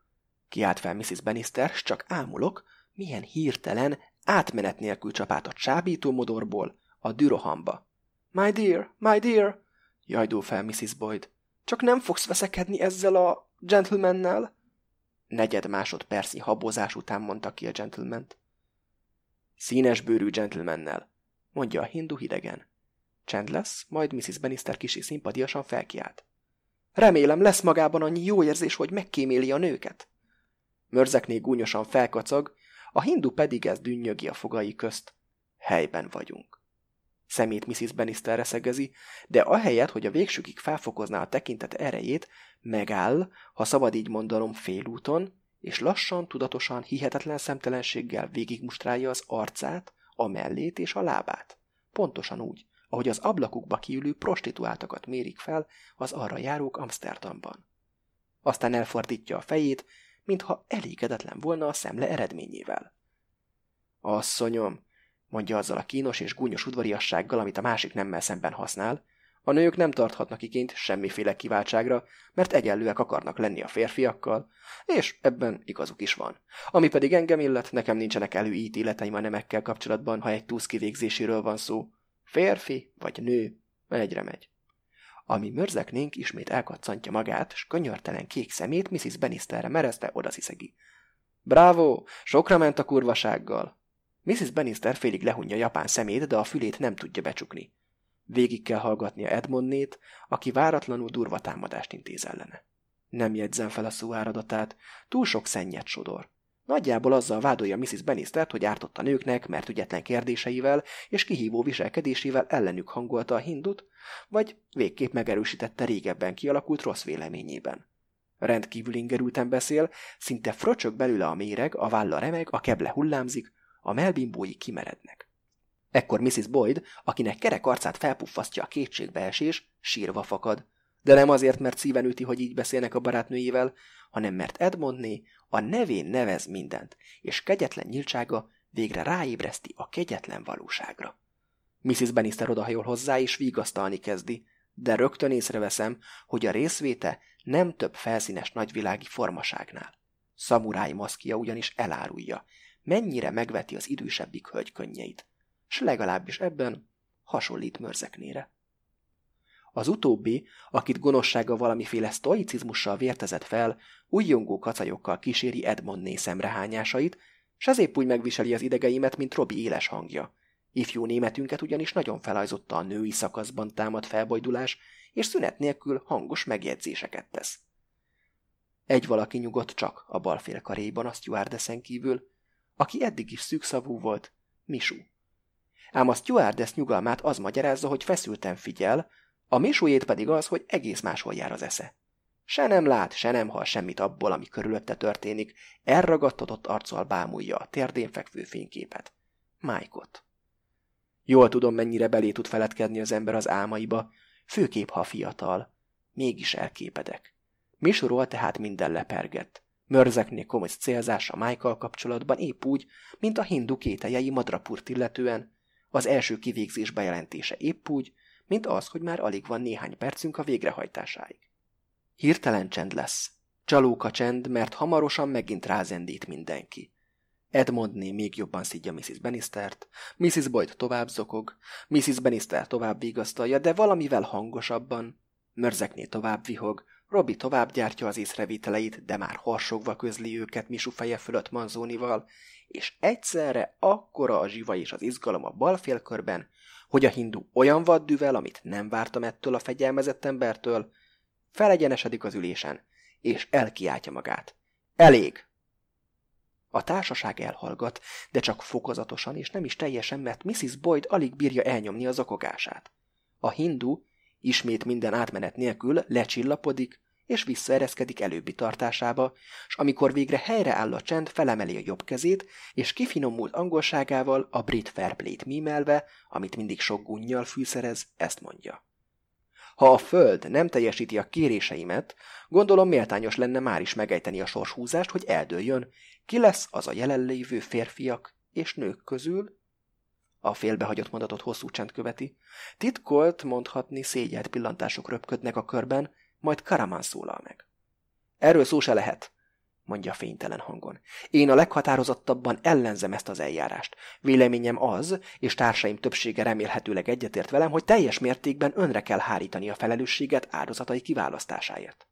Kiált fel Mrs. Bannister, s csak ámulok, milyen hirtelen, átmenet nélkül csapát a csábító modorból a dürohamba. My dear, my dear, jajdó fel Mrs. Boyd. Csak nem fogsz veszekedni ezzel a gentlemannel? Negyed másodpercnyi habozás után mondta ki a gentleman Színes bőrű gentlemannel, mondja a hindu hidegen. Csend lesz, majd Mrs. Bannister kisi szimpatiasan felkiált. Remélem lesz magában annyi jó érzés, hogy megkíméli a nőket. Mörzekné gúnyosan felkacag, a hindu pedig ez dünnyögi a fogai közt. Helyben vagyunk. Szemét Mrs. Bannister reszegezi, de ahelyett, hogy a végsőkig felfokozná a tekintet erejét, megáll, ha szabad így mondanom félúton, és lassan, tudatosan, hihetetlen szemtelenséggel végigmustrálja az arcát, a mellét és a lábát. Pontosan úgy, ahogy az ablakukba kiülő prostituáltakat mérik fel az arra járók Amsterdamban. Aztán elfordítja a fejét, mintha elégedetlen volna a szemle eredményével. Asszonyom, mondja azzal a kínos és gúnyos udvariassággal, amit a másik nemmel szemben használ, a nők nem tarthatnak iként semmiféle kiváltságra, mert egyenlőek akarnak lenni a férfiakkal, és ebben igazuk is van. Ami pedig engem illet, nekem nincsenek előítéleteim a nemekkel kapcsolatban, ha egy túsz kivégzéséről van szó. Férfi vagy nő, egyre megy. Ami mörzeknénk ismét elkacantja magát, s könyörtelen kék szemét Mrs. Bannisterre merezve odasziszegi. Bravo! Sokra ment a kurvasággal! Mrs. Bannister félig lehunja japán szemét, de a fülét nem tudja becsukni. Végig kell hallgatnia Edmondnét, aki váratlanul durva támadást intéz ellene. Nem jegyzem fel a szó áradatát, túl sok szennyet sodor. Nagyjából azzal vádolja Mrs. Bennistert, hogy ártott a nőknek, mert ügyetlen kérdéseivel és kihívó viselkedésével ellenük hangolta a hindut, vagy végképp megerősítette régebben kialakult rossz véleményében. Rendkívül ingerülten beszél, szinte fröcsök belőle a méreg, a válla remeg, a keble hullámzik, a melbimbói kimerednek. Ekkor Mrs. Boyd, akinek kerek arcát felpuffasztja a kétségbeesés, sírva fakad. De nem azért, mert szíven üti, hogy így beszélnek a barátnőjével, hanem mert Edmondné a nevén nevez mindent, és kegyetlen nyíltsága végre ráébreszti a kegyetlen valóságra. Mrs. Bannister odahajol hozzá, és vigasztalni kezdi, de rögtön észreveszem, hogy a részvéte nem több felszínes nagyvilági formaságnál. Szamuráj maszkia ugyanis elárulja, mennyire megveti az idősebbik hölgy könnyeit, s legalábbis ebben hasonlít mörzeknére. Az utóbbi, akit gonoszsága valamiféle sztoicizmussal vértezett fel, újjongó kacajokkal kíséri Edmondné szemrehányásait, s ezépp úgy megviseli az idegeimet, mint Robi éles hangja. Ifjú németünket ugyanis nagyon felajzotta a női szakaszban támad felbojdulás, és szünet nélkül hangos megjegyzéseket tesz. Egy valaki nyugodt csak a balfél karéban a stewardeszen kívül, aki eddig is szűkszavú volt, Misú. Ám a stewardess nyugalmát az magyarázza, hogy feszülten figyel, a misújét pedig az, hogy egész máshol jár az esze. Se nem lát, se nem hall semmit abból, ami körülötte történik, elragadtatott arccal bámulja a térdén fekvő fényképet. Májkot. Jól tudom, mennyire belé tud feledkedni az ember az álmaiba, főképp, ha fiatal. Mégis elképedek. Misúról tehát minden lepergett. Mörzeknél komoly célzása Michael kapcsolatban épp úgy, mint a hindu kételjei madrapurt illetően, az első kivégzés bejelentése épp úgy, mint az, hogy már alig van néhány percünk a végrehajtásáig. Hirtelen csend lesz. Csalóka csend, mert hamarosan megint rázendít mindenki. Edmondné még jobban szidja Mrs. Bannistert, Mrs. Boyd tovább zokog, Mrs. Bannister tovább vigasztalja, de valamivel hangosabban. Mörzekné tovább vihog, Robi tovább gyártja az észrevételeit, de már harsogva közli őket Misu feje fölött Manzónival, és egyszerre akkora a zsiva és az izgalom a bal félkörben, hogy a hindu olyan vaddűvel, amit nem vártam ettől a fegyelmezett embertől, felegyenesedik az ülésen, és elkiáltja magát. Elég! A társaság elhallgat, de csak fokozatosan és nem is teljesen, mert Mrs. Boyd alig bírja elnyomni az okogását. A hindu ismét minden átmenet nélkül lecsillapodik, és visszaereszkedik előbbi tartásába, és amikor végre helyreáll a csend, felemeli a jobb kezét, és kifinomult angolságával a brit fairplay-t mímelve, amit mindig sok gunnyal fűszerez, ezt mondja. Ha a föld nem teljesíti a kéréseimet, gondolom méltányos lenne már is megejteni a sorshúzást, hogy eldőljön, ki lesz az a jelenlévő férfiak és nők közül, a félbehagyott mondatot hosszú csend követi. Titkolt, mondhatni, szégyelt pillantások röpködnek a körben, majd Karaman szólal meg. Erről szó se lehet, mondja fénytelen hangon. Én a leghatározottabban ellenzem ezt az eljárást. Véleményem az, és társaim többsége remélhetőleg egyetért velem, hogy teljes mértékben önre kell hárítani a felelősséget áldozatai kiválasztásáért.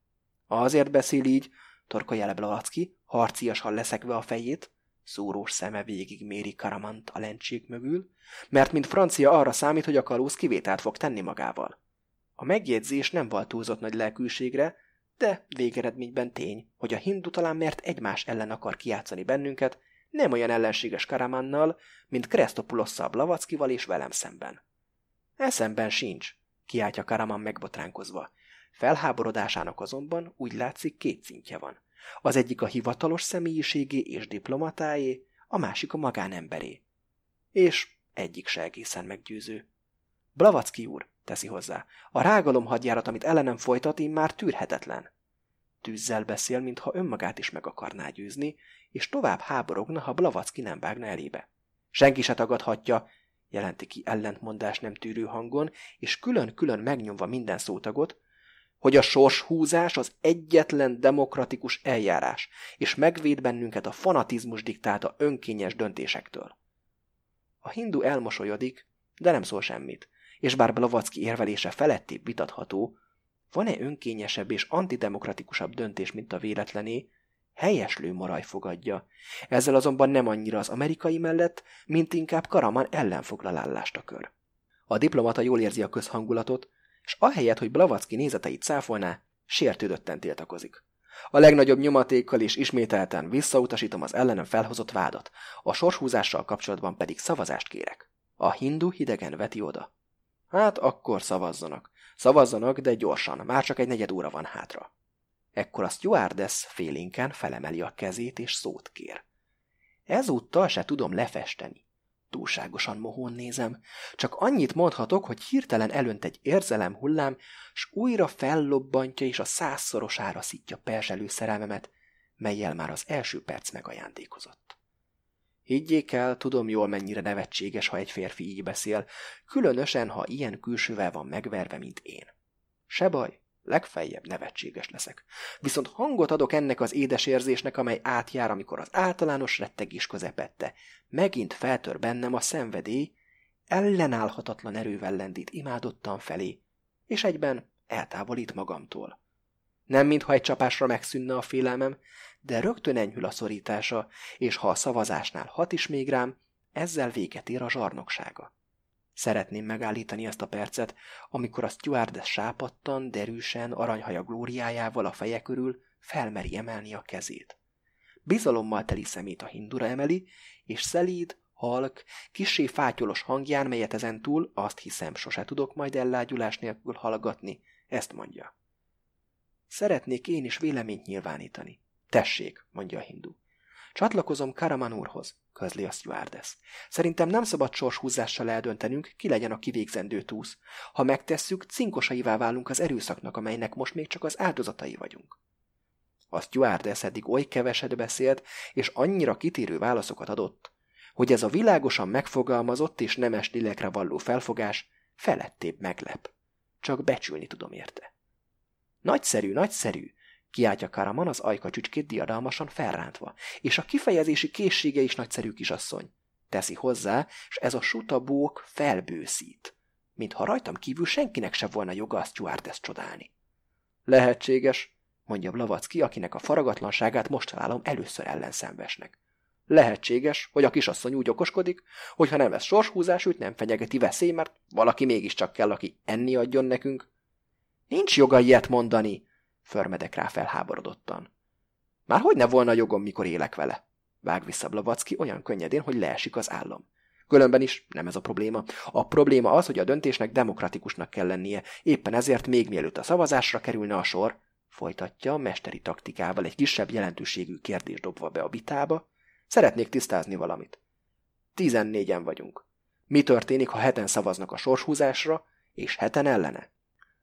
Azért beszél így, torkolja le Blacki, harciasan leszekve a fejét, Szúrós szeme végig méri Karamant a lencsék mögül, mert mint francia arra számít, hogy a kalóz kivételt fog tenni magával. A megjegyzés nem volt túlzott nagy lelkűségre, de végeredményben tény, hogy a hindu talán mert egymás ellen akar kiátszani bennünket, nem olyan ellenséges Karamannal, mint Krestopulosszal Blavackival és velem szemben. Eszemben sincs, kiáltja Karaman megbotránkozva. Felháborodásának azonban úgy látszik két szintje van. Az egyik a hivatalos személyiségé és diplomatáé, a másik a magánemberé. És egyik se egészen meggyőző. Blavacki úr, teszi hozzá, a rágalom hadjárat, amit ellenem folytat, már tűrhetetlen. Tűzzel beszél, mintha önmagát is meg akarná győzni, és tovább háborogna, ha Blavacki nem vágna elébe. Senki se tagadhatja, jelenti ki ellentmondás nem tűrő hangon, és külön-külön megnyomva minden szótagot, hogy a sorshúzás az egyetlen demokratikus eljárás, és megvéd bennünket a fanatizmus diktálta önkényes döntésektől. A hindu elmosolyodik, de nem szól semmit, és bár Blavacki érvelése felettébb vitatható, van-e önkényesebb és antidemokratikusabb döntés, mint a véletlené, helyeslő maraj fogadja. Ezzel azonban nem annyira az amerikai mellett, mint inkább Karaman ellenfoglalállást a kör. A diplomata jól érzi a közhangulatot, és ahelyett, hogy Blavacki nézeteit cáfolná, sértődötten tiltakozik. A legnagyobb nyomatékkal és ismételten visszautasítom az ellenem felhozott vádat, a sorshúzással kapcsolatban pedig szavazást kérek. A hindu hidegen veti oda. Hát akkor szavazzanak. Szavazzanak, de gyorsan, már csak egy negyed óra van hátra. Ekkor a stewardess félénken felemeli a kezét és szót kér. Ezúttal se tudom lefesteni. Túlságosan mohón nézem. Csak annyit mondhatok, hogy hirtelen elönt egy érzelem hullám, s újra fellobbantja és a százszorosára szítja perselő szerelmemet, melyel már az első perc megajándékozott. Higgyék el, tudom jól, mennyire nevetséges, ha egy férfi így beszél, különösen, ha ilyen külsővel van megverve, mint én. Se baj, legfeljebb nevetséges leszek. Viszont hangot adok ennek az édes érzésnek, amely átjár, amikor az általános rettegés közepette. Megint feltör bennem a szenvedély, ellenállhatatlan erővel lendít imádottan felé, és egyben eltávolít magamtól. Nem mintha egy csapásra megszűnne a félelmem, de rögtön enyhül a szorítása, és ha a szavazásnál hat is még rám, ezzel véget ér a zsarnoksága. Szeretném megállítani ezt a percet, amikor a stewardess sápattan, derűsen, aranyhaja glóriájával a feje körül felmeri emelni a kezét. Bizalommal teli szemét a hindura emeli, és szelíd, halk, kisé fátyolos hangján, melyet ezen azt hiszem sose tudok majd ellágyulás nélkül hallgatni, ezt mondja. Szeretnék én is véleményt nyilvánítani. Tessék, mondja a hindu. Csatlakozom Karaman úrhoz, közli a stewardess. Szerintem nem szabad sorshúzással eldöntenünk, ki legyen a kivégzendő túsz. Ha megtesszük, cinkosaivá válunk az erőszaknak, amelynek most még csak az áldozatai vagyunk. A stewardess eddig oly keveset beszélt, és annyira kitérő válaszokat adott, hogy ez a világosan megfogalmazott és nemes lélekre valló felfogás felettébb meglep. Csak becsülni tudom érte. Nagyszerű, nagyszerű, kiáltja Karaman az ajka csücskét diadalmasan felrántva, és a kifejezési készsége is nagyszerű kisasszony. Teszi hozzá, és ez a sutabók felbőszít, mintha rajtam kívül senkinek se volna joga a stewardess csodálni. Lehetséges, mondja Blavacki, akinek a faragatlanságát most találom először ellenszenvesnek. Lehetséges, hogy a kisasszony úgy okoskodik, hogy ha nem ez sorshúzás, őt nem fenyegeti veszély, mert valaki mégiscsak kell, aki enni adjon nekünk. Nincs joga ilyet mondani, Förmedek rá felháborodottan. Már hogy ne volna jogom, mikor élek vele? Vág vissza Blavacki olyan könnyedén, hogy leesik az állam. Különben is nem ez a probléma. A probléma az, hogy a döntésnek demokratikusnak kell lennie, éppen ezért még mielőtt a szavazásra kerülne a sor, folytatja mesteri taktikával egy kisebb jelentőségű kérdést dobva be a vitába, szeretnék tisztázni valamit. Tizennégyen vagyunk. Mi történik, ha heten szavaznak a sorshúzásra, és heten ellene?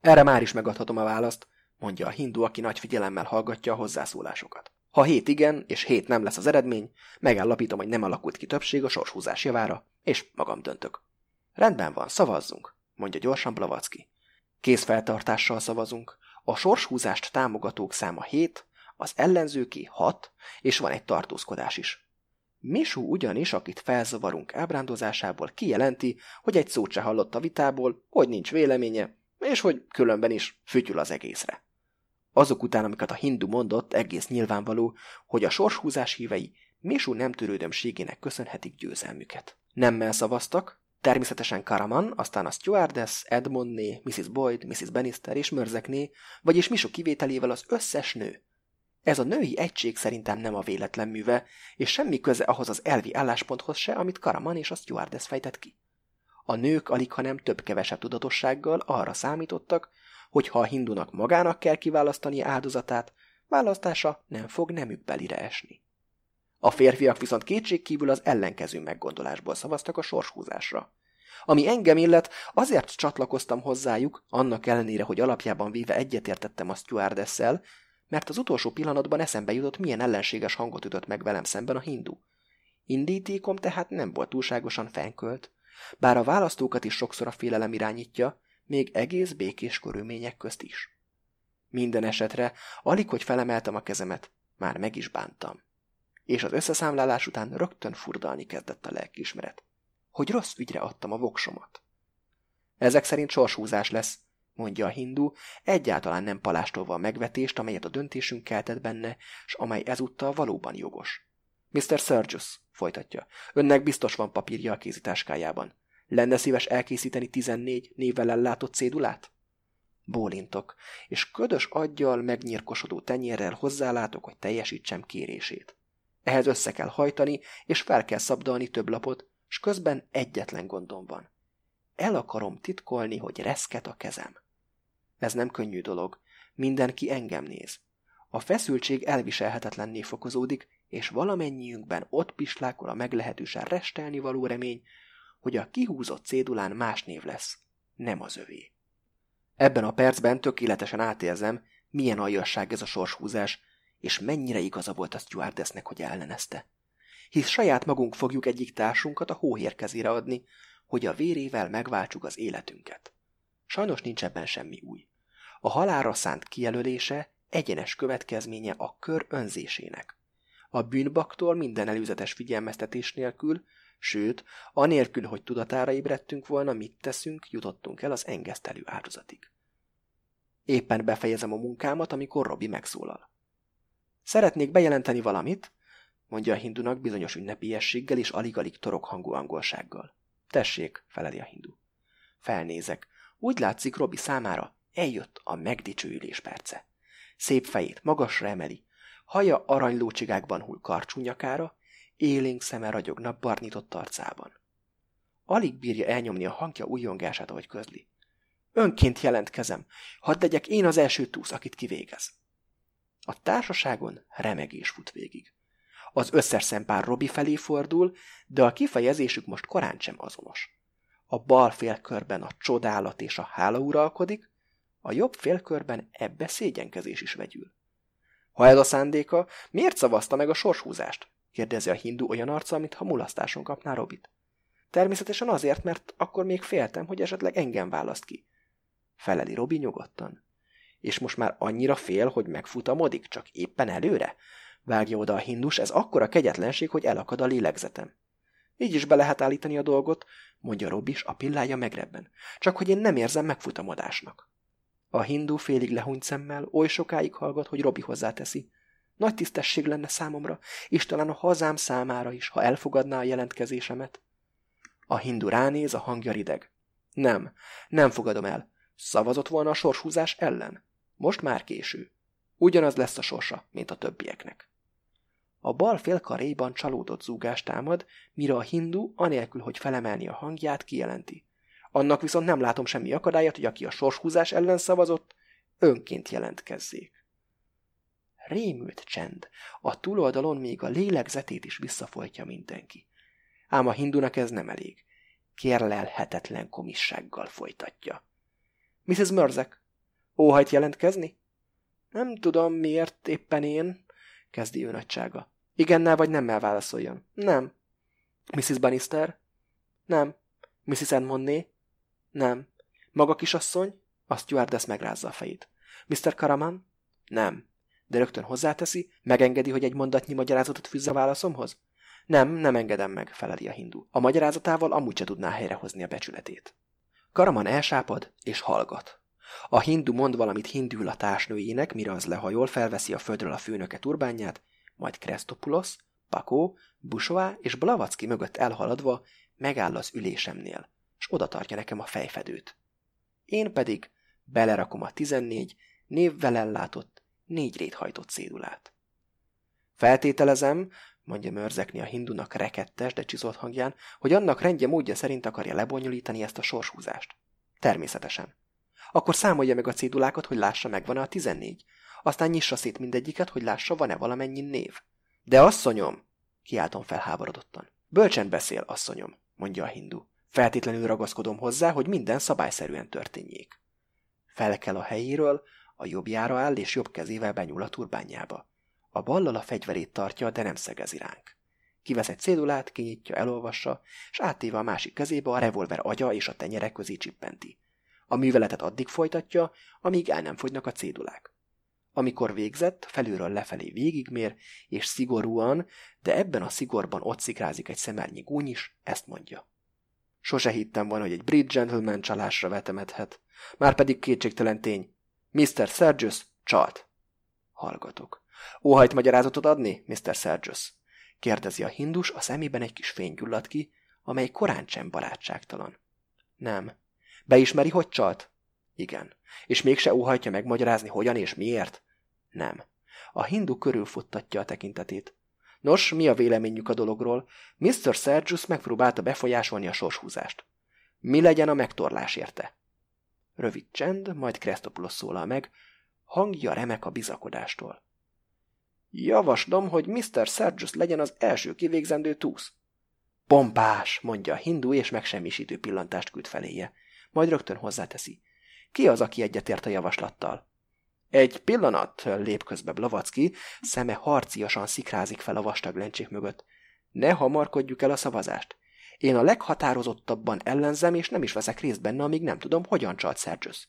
Erre már is megadhatom a választ mondja a hindu, aki nagy figyelemmel hallgatja a hozzászólásokat. Ha hét igen, és hét nem lesz az eredmény, megállapítom, hogy nem alakult ki többség a sorshúzás javára, és magam döntök. Rendben van, szavazzunk, mondja gyorsan Blavacki. Kézfeltartással szavazunk. A sorshúzást támogatók száma 7, az ellenzőki 6, és van egy tartózkodás is. Misú ugyanis, akit felzavarunk ábrándozásából, kijelenti, hogy egy szót se hallott a vitából, hogy nincs véleménye, és hogy különben is fütyül az egészre. Azok után, amiket a hindu mondott, egész nyilvánvaló, hogy a sorshúzás hívei Misú nem törődömségének köszönhetik győzelmüket. Nemmel szavaztak, természetesen Karaman, aztán a Stewardess, Edmondné, Mrs. Boyd, Mrs. Bannister és Mörzekné, vagyis Misú kivételével az összes nő. Ez a női egység szerintem nem a véletlen műve, és semmi köze ahhoz az elvi állásponthoz se, amit Karaman és a Stewardess fejtett ki. A nők alig, hanem több-kevesebb tudatossággal arra számítottak, hogy ha a hindunak magának kell kiválasztani áldozatát, választása nem fog nemükbelire esni. A férfiak viszont kétségkívül az ellenkező meggondolásból szavaztak a sorshúzásra. Ami engem illet, azért csatlakoztam hozzájuk, annak ellenére, hogy alapjában véve egyetértettem a stewardesszel, mert az utolsó pillanatban eszembe jutott, milyen ellenséges hangot ütött meg velem szemben a hindu. Indítékom tehát nem volt túlságosan fenkölt, bár a választókat is sokszor a félelem irányítja, még egész békés körülmények közt is. Minden esetre, alig, hogy felemeltem a kezemet, már meg is bántam. És az összeszámlálás után rögtön furdalni kezdett a lelkiismeret, hogy rossz ügyre adtam a voksomat. Ezek szerint sorshúzás lesz, mondja a hindu, egyáltalán nem palástolva a megvetést, amelyet a döntésünk keltett benne, s amely ezúttal valóban jogos. Mr. Sergius, folytatja, önnek biztos van papírja a kézitáskájában. Lenne szíves elkészíteni 14 névvel ellátott cédulát? Bólintok, és ködös aggyal, megnyírkosodó tenyérrel hozzálátok, hogy teljesítsem kérését. Ehhez össze kell hajtani, és fel kell szabdalni több lapot, s közben egyetlen gondom van. El akarom titkolni, hogy reszket a kezem. Ez nem könnyű dolog. Mindenki engem néz. A feszültség elviselhetetlenné fokozódik, és valamennyiünkben ott pislákol a meglehetősen restelni való remény, hogy a kihúzott cédulán más név lesz, nem az övé. Ebben a percben tökéletesen átérzem, milyen aljasság ez a sorshúzás, és mennyire igaza volt a stewardessnek, hogy ellenezte. Hisz saját magunk fogjuk egyik társunkat a hóhér kezére adni, hogy a vérével megváltsuk az életünket. Sajnos nincs ebben semmi új. A halára szánt kijelölése egyenes következménye a kör önzésének. A bűnbaktól minden előzetes figyelmeztetés nélkül Sőt, anélkül, hogy tudatára ébredtünk volna, mit teszünk, jutottunk el az engesztelő áldozatig. Éppen befejezem a munkámat, amikor Robi megszólal. Szeretnék bejelenteni valamit, mondja a hindunak bizonyos ünnepiességgel és alig-alig torok hangú angolsággal. Tessék, feleli a hindu. Felnézek. Úgy látszik, Robi számára eljött a megdicsőülés perce. Szép fejét magasra emeli, haja aranylócsigákban hull karcsú nyakára, Élénk szeme ragyognak barnított arcában. Alig bírja elnyomni a hangja újongását, ahogy közli. Önként jelentkezem, hadd legyek én az első túsz, akit kivégez. A társaságon remegés fut végig. Az összes szempár Robi felé fordul, de a kifejezésük most korán sem azonos. A bal félkörben a csodálat és a hála uralkodik, a jobb félkörben ebbe szégyenkezés is vegyül. Ha ez a szándéka, miért szavazta meg a sorshúzást? Kérdezi a hindu olyan arca, mintha mulasztáson kapná Robit. Természetesen azért, mert akkor még féltem, hogy esetleg engem választ ki. Feleli Robi nyugodtan. És most már annyira fél, hogy megfutamodik, csak éppen előre? Vágja oda a hindus, ez akkora kegyetlenség, hogy elakad a lélegzetem. Így is be lehet állítani a dolgot, mondja Robis, a pillája megrebben. Csak hogy én nem érzem megfutamodásnak. A hindu félig lehúnyt szemmel oly sokáig hallgat, hogy Robi hozzáteszi. Nagy tisztesség lenne számomra, és talán a hazám számára is, ha elfogadná a jelentkezésemet. A hindu ránéz, a hangja rideg. Nem, nem fogadom el. Szavazott volna a sorshúzás ellen. Most már késő. Ugyanaz lesz a sorsa, mint a többieknek. A bal fél karéban csalódott zúgás támad, mire a hindu, anélkül, hogy felemelni a hangját, kijelenti. Annak viszont nem látom semmi akadályot, hogy aki a sorshúzás ellen szavazott, önként jelentkezzék. Rémült csend. A túloldalon még a lélegzetét is visszafolytja mindenki. Ám a hindunak ez nem elég. Kérlelhetetlen komissággal folytatja. Mrs. Mörzek, óhajt jelentkezni? Nem tudom, miért éppen én, kezdi ő nagysága. Igennel vagy nemmel válaszoljon. Nem. Mrs. Bannister? Nem. Mrs. Edmondné? Nem. Maga kisasszony? A stewardess megrázza a fejét. Mr. Karaman? Nem de rögtön hozzáteszi, megengedi, hogy egy mondatnyi magyarázatot fűzze a válaszomhoz? Nem, nem engedem meg, feleli a hindu. A magyarázatával amúgy se tudná helyrehozni a becsületét. Karaman elsápad és hallgat. A hindu mond valamit hindül a társnőjének, mire az lehajol, felveszi a földről a főnöke turbányját, majd Krestopulos, Pakó, Busová és Blavacki mögött elhaladva megáll az ülésemnél, s oda tartja nekem a fejfedőt. Én pedig belerakom a tizennégy névvel ellátott, négy réthajtott cédulát. Feltételezem, mondja mörzekni a hindunak rekettes, de csizolt hangján, hogy annak rendje módja szerint akarja lebonyolítani ezt a sorshúzást. Természetesen. Akkor számolja meg a cédulákat, hogy lássa megvan-e a tizennégy. Aztán nyissa szét mindegyiket, hogy lássa, van-e valamennyi név. De asszonyom! Kiáltom felháborodottan. Bölcsen beszél, asszonyom, mondja a hindu. Feltétlenül ragaszkodom hozzá, hogy minden szabályszerűen történjék. Felkel a helyéről, a jobbjára áll, és jobb kezével benyúl a turbányába. A ballal a fegyverét tartja, de nem szegezi ránk. Kivesz egy cédulát, kinyitja, elolvassa, és áttéve a másik kezébe a revolver agya és a tenyerek közé csippenti. A műveletet addig folytatja, amíg el nem fogynak a cédulák. Amikor végzett, felülről lefelé végigmér, és szigorúan, de ebben a szigorban ott szikrázik egy szemernyi gúny is, ezt mondja. Sose hittem volna, hogy egy brit gentleman csalásra vetemedhet. Márpedig kétségtelen tény. Mr. Sergius csalt. Hallgatok. Óhajt magyarázatot adni, Mr. Sergius? Kérdezi a hindus, a szemében egy kis fény gyullad ki, amely korán sem barátságtalan. Nem. Beismeri, hogy csalt? Igen. És mégse óhajtja megmagyarázni, hogyan és miért? Nem. A hindu körülfuttatja a tekintetét. Nos, mi a véleményük a dologról? Mr. Sergius megpróbálta befolyásolni a sorshúzást. Mi legyen a megtorlás érte? Rövid csend, majd Krestopulos szólal meg, hangja remek a bizakodástól. Javaslom, hogy Mr. Sergius legyen az első kivégzendő túsz. Pompás, mondja a hindu, és megsemmisítő pillantást küld feléje. Majd rögtön hozzáteszi. Ki az, aki egyetért a javaslattal? Egy pillanat, lép közbe Blavacki, szeme harciasan szikrázik fel a vastag lencsék mögött. Ne hamarkodjuk el a szavazást. Én a leghatározottabban ellenzem, és nem is veszek részt benne, amíg nem tudom, hogyan csalt Sergius.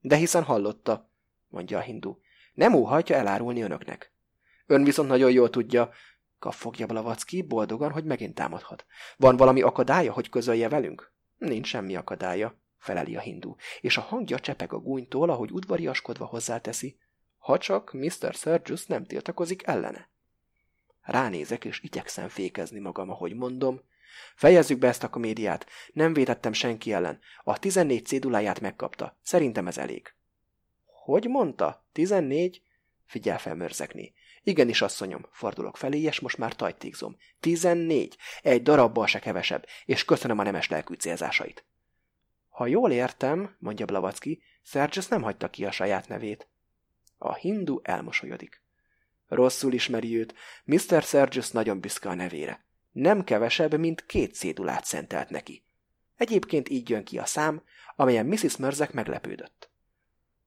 De hiszen hallotta, mondja a hindu. Nem óhajtja elárulni önöknek. Ön viszont nagyon jól tudja, kaffogja Blavacki, boldogan, hogy megint támadhat. Van valami akadálya, hogy közölje velünk? Nincs semmi akadálya, feleli a hindu, és a hangja csepeg a gúnytól, ahogy udvariaskodva hozzáteszi, ha csak Mr. Sergius nem tiltakozik ellene. Ránézek, és igyekszem fékezni magam, ahogy mondom. Fejezzük be ezt a komédiát. Nem vétettem senki ellen. A 14 céduláját megkapta. Szerintem ez elég. Hogy mondta? 14? Figyel fel mörzekni. Igenis, asszonyom, fordulok felé, és most már tajtékzom. Tizennégy, egy darabbal se kevesebb, és köszönöm a nemes lelkű célzásait. Ha jól értem, mondja Blavacki, Sergius nem hagyta ki a saját nevét. A hindu elmosolyodik. Rosszul ismeri őt, Mr. Sergius nagyon büszke a nevére. Nem kevesebb, mint két cédulát szentelt neki. Egyébként így jön ki a szám, amelyen Mrs. Mörzek meglepődött.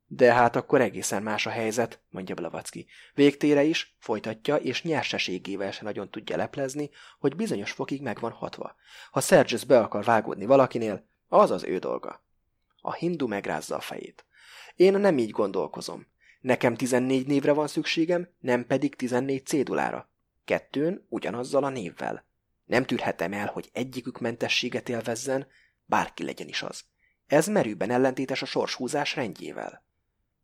De hát akkor egészen más a helyzet, mondja Blavacki. Végtére is, folytatja, és nyerseségével se nagyon tudja leplezni, hogy bizonyos fokig meg van hatva. Ha Sergius be akar vágódni valakinél, az az ő dolga. A hindu megrázza a fejét. Én nem így gondolkozom. Nekem 14 névre van szükségem, nem pedig 14 cédulára. Kettőn ugyanazzal a névvel. Nem tűrhetem el, hogy egyikük mentességet élvezzen, bárki legyen is az. Ez merőben ellentétes a sorshúzás rendjével.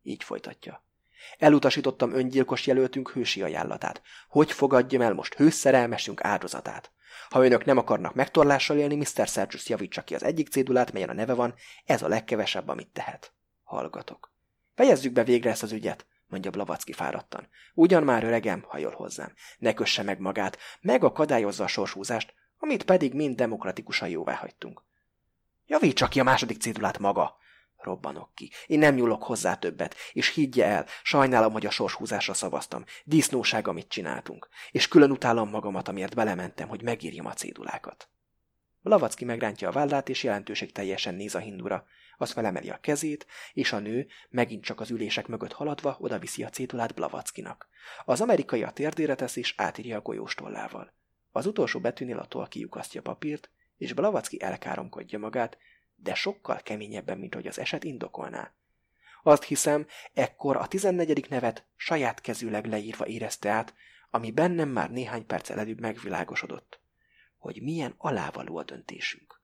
Így folytatja. Elutasítottam öngyilkos jelöltünk hősi ajánlatát. Hogy fogadjam el most hőszerelmesünk áldozatát? Ha önök nem akarnak megtorlással élni, Mr. Sergius javítsa ki az egyik cédulát, melyen a neve van, ez a legkevesebb, amit tehet. Hallgatok. Fejezzük be végre ezt az ügyet, mondja Blavacki fáradtan. Ugyan már öregem, hajol hozzám. Ne kösse meg magát, megakadályozza a sorshúzást, amit pedig mind demokratikusan jóvá hagytunk. Javítsa ki a második cédulát maga, Robbanok ki. Én nem nyúlok hozzá többet, és higgye el, sajnálom, hogy a sorshúzásra szavaztam. Disznóság, amit csináltunk. És külön utálom magamat, amiért belementem, hogy megírjam a cédulákat. Lavacki megrántja a vállát, és jelentőség teljesen néz a hindura. Az felemeli a kezét, és a nő, megint csak az ülések mögött haladva, odaviszi a cédulát Blavackinak. Az amerikai a térdére tesz, és átírja a golyós. Az utolsó betűnél a toll kiukasztja papírt, és Blavacki elkáromkodja magát, de sokkal keményebben, mint hogy az eset indokolná. Azt hiszem, ekkor a tizennegyedik nevet saját kezűleg leírva érezte át, ami bennem már néhány perccel előbb megvilágosodott, hogy milyen alávaló a döntésünk.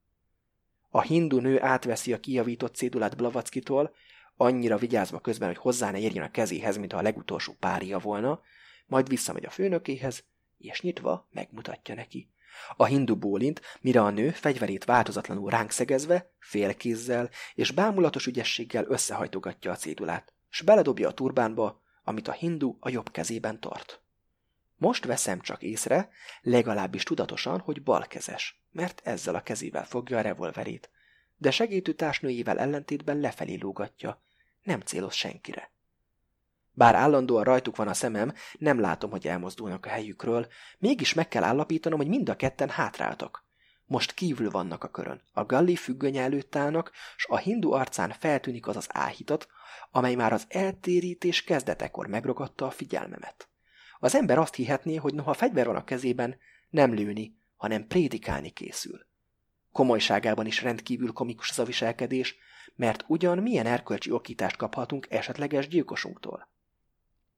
A hindu nő átveszi a kijavított cédulát Blavackitól, annyira vigyázva közben, hogy hozzá ne érjen a kezéhez, mintha a legutolsó párja volna, majd visszamegy a főnökéhez, és nyitva megmutatja neki. A hindu bólint, mire a nő fegyverét változatlanul ránk szegezve, félkézzel és bámulatos ügyességgel összehajtogatja a cédulát, s beledobja a turbánba, amit a hindu a jobb kezében tart. Most veszem csak észre, legalábbis tudatosan, hogy balkezes, mert ezzel a kezével fogja a revolverét, de segítő társnőjével ellentétben lefelé lógatja, nem céloz senkire. Bár állandóan rajtuk van a szemem, nem látom, hogy elmozdulnak a helyükről, mégis meg kell állapítanom, hogy mind a ketten hátráltak. Most kívül vannak a körön. A galli függöny előtt állnak, s a hindu arcán feltűnik az az áhítat, amely már az eltérítés kezdetekor megrogadta a figyelmemet. Az ember azt hihetné, hogy noha fegyver van a kezében, nem lőni, hanem prédikálni készül. Komolyságában is rendkívül komikus ez a viselkedés, mert ugyan milyen erkölcsi okítást kaphatunk esetleges gyilkosunktól.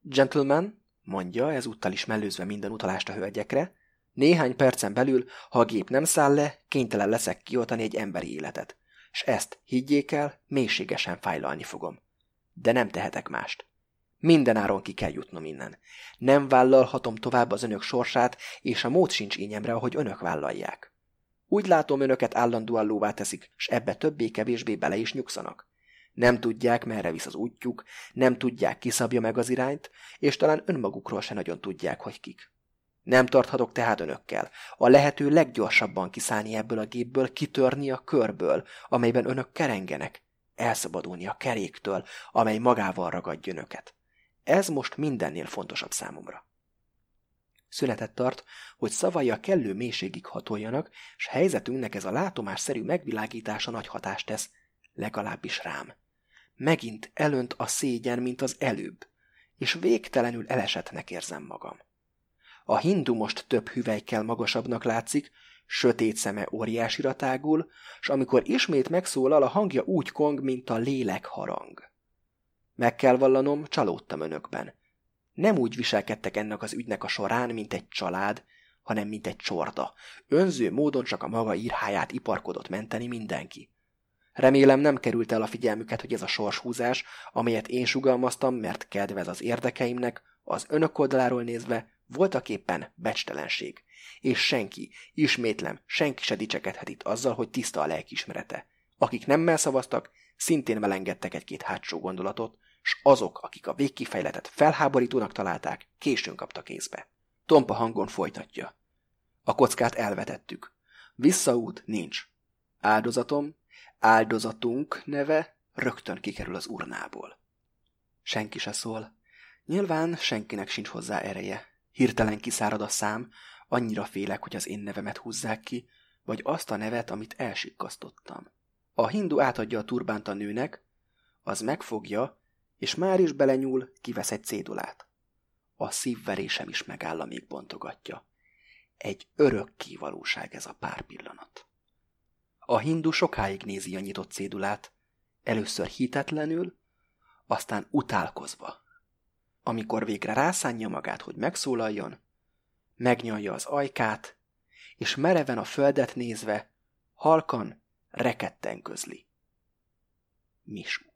Gentleman, mondja, ezúttal is mellőzve minden utalást a hölgyekre, néhány percen belül, ha a gép nem száll le, kénytelen leszek kioltani egy emberi életet. És ezt, higgyék el, mélységesen fájlalni fogom. De nem tehetek mást. Minden áron ki kell jutnom innen. Nem vállalhatom tovább az önök sorsát, és a mód sincs ínyemre, ahogy önök vállalják. Úgy látom, önöket állandóan lóvá teszik, s ebbe többé-kevésbé bele is nyugszanak. Nem tudják, merre visz az útjuk, nem tudják, kiszabja meg az irányt, és talán önmagukról se nagyon tudják, hogy kik. Nem tarthatok tehát önökkel. A lehető leggyorsabban kiszállni ebből a gépből, kitörni a körből, amelyben önök kerengenek, elszabadulni a keréktől, amely magával ragadja önöket. Ez most mindennél fontosabb számomra. Szünetet tart, hogy szavai a kellő mélységig hatoljanak, s helyzetünknek ez a látomásszerű megvilágítása nagy hatást tesz, legalábbis rám. Megint elönt a szégyen, mint az előbb, és végtelenül elesetnek érzem magam. A hindu most több hüvelykkel magasabbnak látszik, sötét szeme óriásira tágul, s amikor ismét megszólal, a hangja úgy kong, mint a lélek harang. Meg kell vallanom, csalódtam önökben. Nem úgy viselkedtek ennek az ügynek a során, mint egy család, hanem mint egy csorda. Önző módon csak a maga írháját iparkodott menteni mindenki. Remélem nem került el a figyelmüket, hogy ez a sorshúzás, amelyet én sugalmaztam, mert kedvez az érdekeimnek, az önök oldaláról nézve voltak éppen becstelenség. És senki, ismétlem, senki se dicsekedhet itt azzal, hogy tiszta a lelkismerete. Akik nemmel szavaztak, szintén melengedtek egy-két hátsó gondolatot, s azok, akik a végkifejletet felháborítónak találták, későn kaptak észbe. Tompa hangon folytatja. A kockát elvetettük. Visszaút nincs. Áldozatom, áldozatunk neve rögtön kikerül az urnából. Senki se szól. Nyilván senkinek sincs hozzá ereje. Hirtelen kiszárad a szám, annyira félek, hogy az én nevemet húzzák ki, vagy azt a nevet, amit elsikkasztottam. A hindu átadja a turbánt a nőnek, az megfogja, és már is belenyúl, kivesz egy cédulát. A szívverésem is megáll, amíg bontogatja. Egy örök kivalóság ez a pár pillanat. A hindu sokáig nézi a nyitott cédulát, először hitetlenül, aztán utálkozva. Amikor végre rászánja magát, hogy megszólaljon, megnyalja az ajkát, és mereven a földet nézve, halkan, reketten közli. Misú.